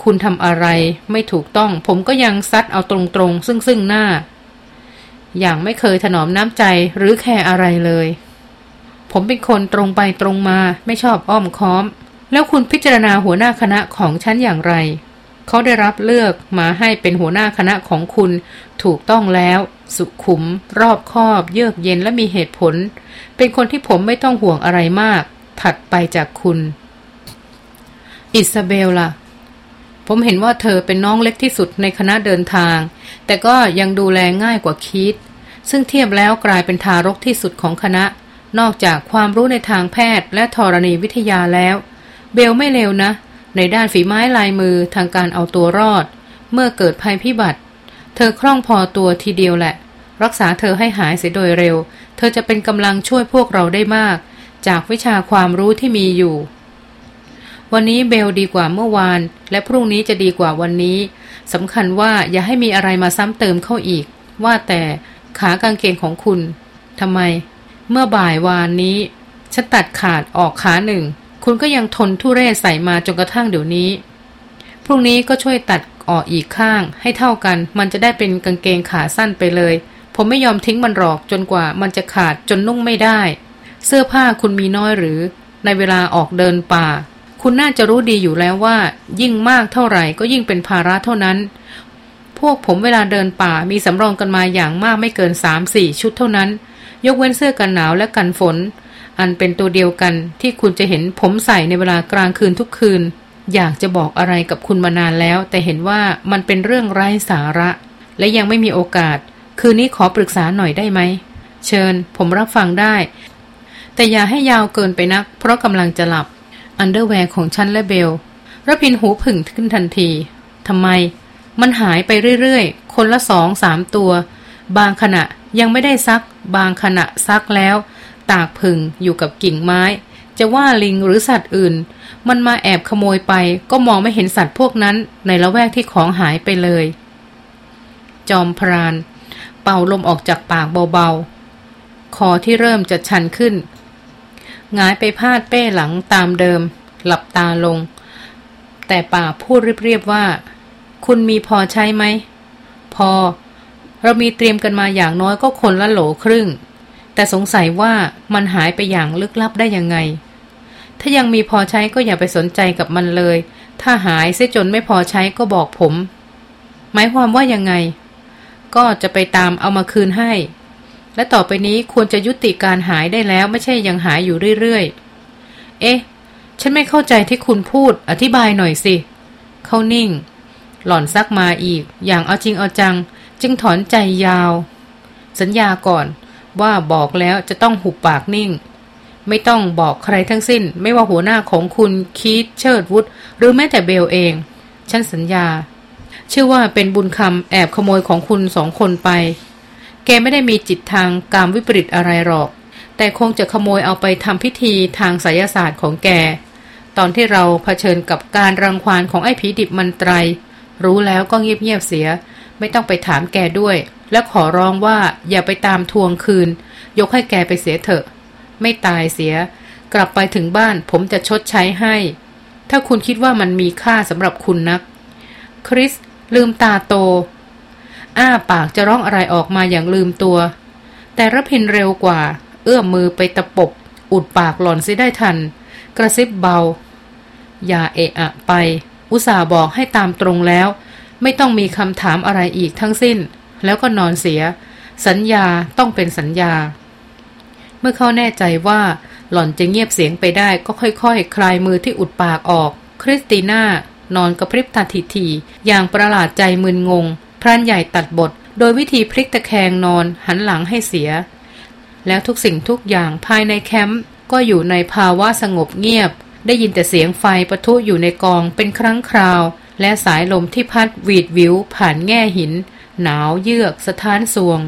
คุณทำอะไรไม่ถูกต้อง ผมก็ยังซัดเอาตรงๆ ซึ่งซึ่งหน้า อย่างไม่เคยถนอมน้ำใจหรือแคร์อะไรเลย ผมเป็นคนตรงไปตรงมา ไม่ชอบอ้อมค้อม แล้วคุณพิจารณาหัวหน้าคณะของฉันอย่างไร เขาได้รับเลือกมาให้เป็นหัวหน้าคณะของคุณ ถูกต้องแล้ว สุขุม รอบคอบ เยือกเย็นและมีเหตุผล เป็นคนที่ผมไม่ต้องห่วงอะไรมาก ถัดไปจากคุณ อิซาเบลล่ะ ผมเห็นว่าเธอเป็นน้องเล็กที่สุดในคณะเดินทาง แต่ก็ยังดูแลง่ายกว่าคิด ซึ่งเทียบแล้วกลายเป็นทารกที่สุดของคณะ นอกจากความรู้ในทางแพทย์และธรณีวิทยาแล้ว เบลไม่เลวนะ ในด้านฝีไม้ลายมือทางการเอาตัวรอด เมื่อเกิดภัยพิบัติ เธอคล่องพอตัวทีเดียวแหละ รักษาเธอให้หายเสียโดยเร็ว เธอจะเป็นกำลังช่วยพวกเราได้มาก จากวิชาความรู้ที่มีอยู่ วันนี้เบลดีกว่าเมื่อวาน และพรุ่งนี้จะดีกว่าวันนี้สำคัญว่าอย่าให้มีอะไรมาซ้ำเติมเข้าอีก ว่าแต่ขากางเกงของคุณทำไม เมื่อบ่ายวานนี้ฉันตัดขาดออกขาหนึ่ง คุณก็ยังทนทุเรศใส่มาจนกระทั่งเดี๋ยวนี้ พรุ่งนี้ก็ช่วยตัดออกอีกข้างให้เท่ากัน มันจะได้เป็นกางเกงขาสั้นไปเลย ผมไม่ยอมทิ้งมันหรอกจนกว่ามันจะขาดจนนุ่งไม่ได้ เสื้อผ้าคุณมีน้อยหรือ ในเวลาออกเดินป่า คุณน่าจะรู้ดีอยู่แล้วว่า ยิ่งมากเท่าไหร่ก็ยิ่งเป็นภาระเท่านั้น พวกผมเวลาเดินป่ามีสำรองกันมาอย่างมากไม่เกินสามสี่ชุดเท่านั้น ยกเว้นเสื้อกันหนาวและกันฝน อันเป็นตัวเดียวกันที่คุณจะเห็นผมใส่ในเวลากลางคืนทุกคืน อยากจะบอกอะไรกับคุณมานานแล้ว แต่เห็นว่ามันเป็นเรื่องไร้สาระ และยังไม่มีโอกาส คืนนี้ขอปรึกษาหน่อยได้ไหม เชิญ ผมรับฟังได้ แต่อย่าให้ยาวเกินไปนัก เพราะกำลังจะหลับ underwear ของฉันและเบลรพินทร์หูผึ่งขึ้นทันทีทำไม มันหายไปเรื่อยๆ คนละสองสามตัว บางขณะยังไม่ได้ซัก บางขณะซักแล้ว ตากพึ่งอยู่กับกิ่งไม้ จะว่าลิงหรือสัตว์อื่น มันมาแอบขโมยไปก็มองไม่เห็นสัตว์พวกนั้นในละแวกที่ของหายไปเลย จอมพราน เป่าลมออกจากปากเบาๆ คอที่เริ่มจะชันขึ้นงายไปพาดเป้หลังตามเดิม หลับตาลง แต่ป่าพูดเรียบๆว่า คุณมีพอใช้ไหม พอ เรามีเตรียมกันมาอย่างน้อยก็คนละโหลครึ่ง แต่สงสัยว่ามันหายไปอย่างลึกลับได้ยังไง ถ้ายังมีพอใช้ก็อย่าไปสนใจกับมันเลย ถ้าหายเสียจนไม่พอใช้ก็บอกผม หมายความว่ายังไง ก็จะไปตามเอามาคืนให้ และต่อไปนี้ควรจะยุติการหายได้แล้วไม่ใช่ยังหายอยู่เรื่อยๆ เอ๊ะ ฉันไม่เข้าใจที่คุณพูด อธิบายหน่อยสิ เขานิ่ง หล่อนซักมาอีก อย่างเอาจริงเอาจัง จึงถอนใจยาว สัญญาก่อน ว่าบอกแล้วจะต้องหุบปากนิ่ง ไม่ต้องบอกใครทั้งสิ้น ไม่ว่าหัวหน้าของคุณคีตเชิดวุฒหรือแม้แต่เบลเอง ฉันสัญญา เชื่อว่าเป็นบุญคำแอบขโมยของคุณสองคนไป แกไม่ได้มีจิตทางกามวิปริตอะไรหรอก แต่คงจะขโมยเอาไปทำพิธีทางไสยศาสตร์ของแก ตอนที่เราเผชิญกับการรังควานของไอ้ผีดิบมันไตร รู้แล้วก็เงียบๆเสีย ไม่ต้องไปถามแกด้วย และขอร้องว่าอย่าไปตามทวงคืน ยกให้แกไปเสียเถอะ ไม่ตายเสีย กลับไปถึงบ้านผมจะชดใช้ให้ ถ้าคุณคิดว่ามันมีค่าสำหรับคุณนัก คริส ลืมตาโต อ้าปากจะร้องอะไรออกมาอย่างลืมตัว แต่ระพินเร็วกว่า เอื้อมมือไปตะปบ อุดปากหล่อนซิได้ทัน กระซิบเบา อย่าเอะอะไป อุตส่าห์บอกให้ตามตรงแล้ว ไม่ต้องมีคำถามอะไรอีกทั้งสิ้น แล้วก็นอนเสีย สัญญาต้องเป็นสัญญา เมื่อเขาแน่ใจว่าหล่อนจะเงียบเสียงไปได้ก็ค่อยๆคคลายมือที่อุดปากออก คริสติน่านอนกระพริบตาทีๆอย่างประหลาดใจมึนงง พรานใหญ่ตัดบท โดยวิธีพลิกตะแคงนอนหันหลังให้เสีย แล้วทุกสิ่งทุกอย่างภายในแคมป์ก็อยู่ในภาวะสงบเงียบ ได้ยินแต่เสียงไฟประทุอยู่ในกองเป็นครั้งคราว และสายลมที่พัดวีดวิวผ่านแง่หิน หนาวเยือกสะท้านสวง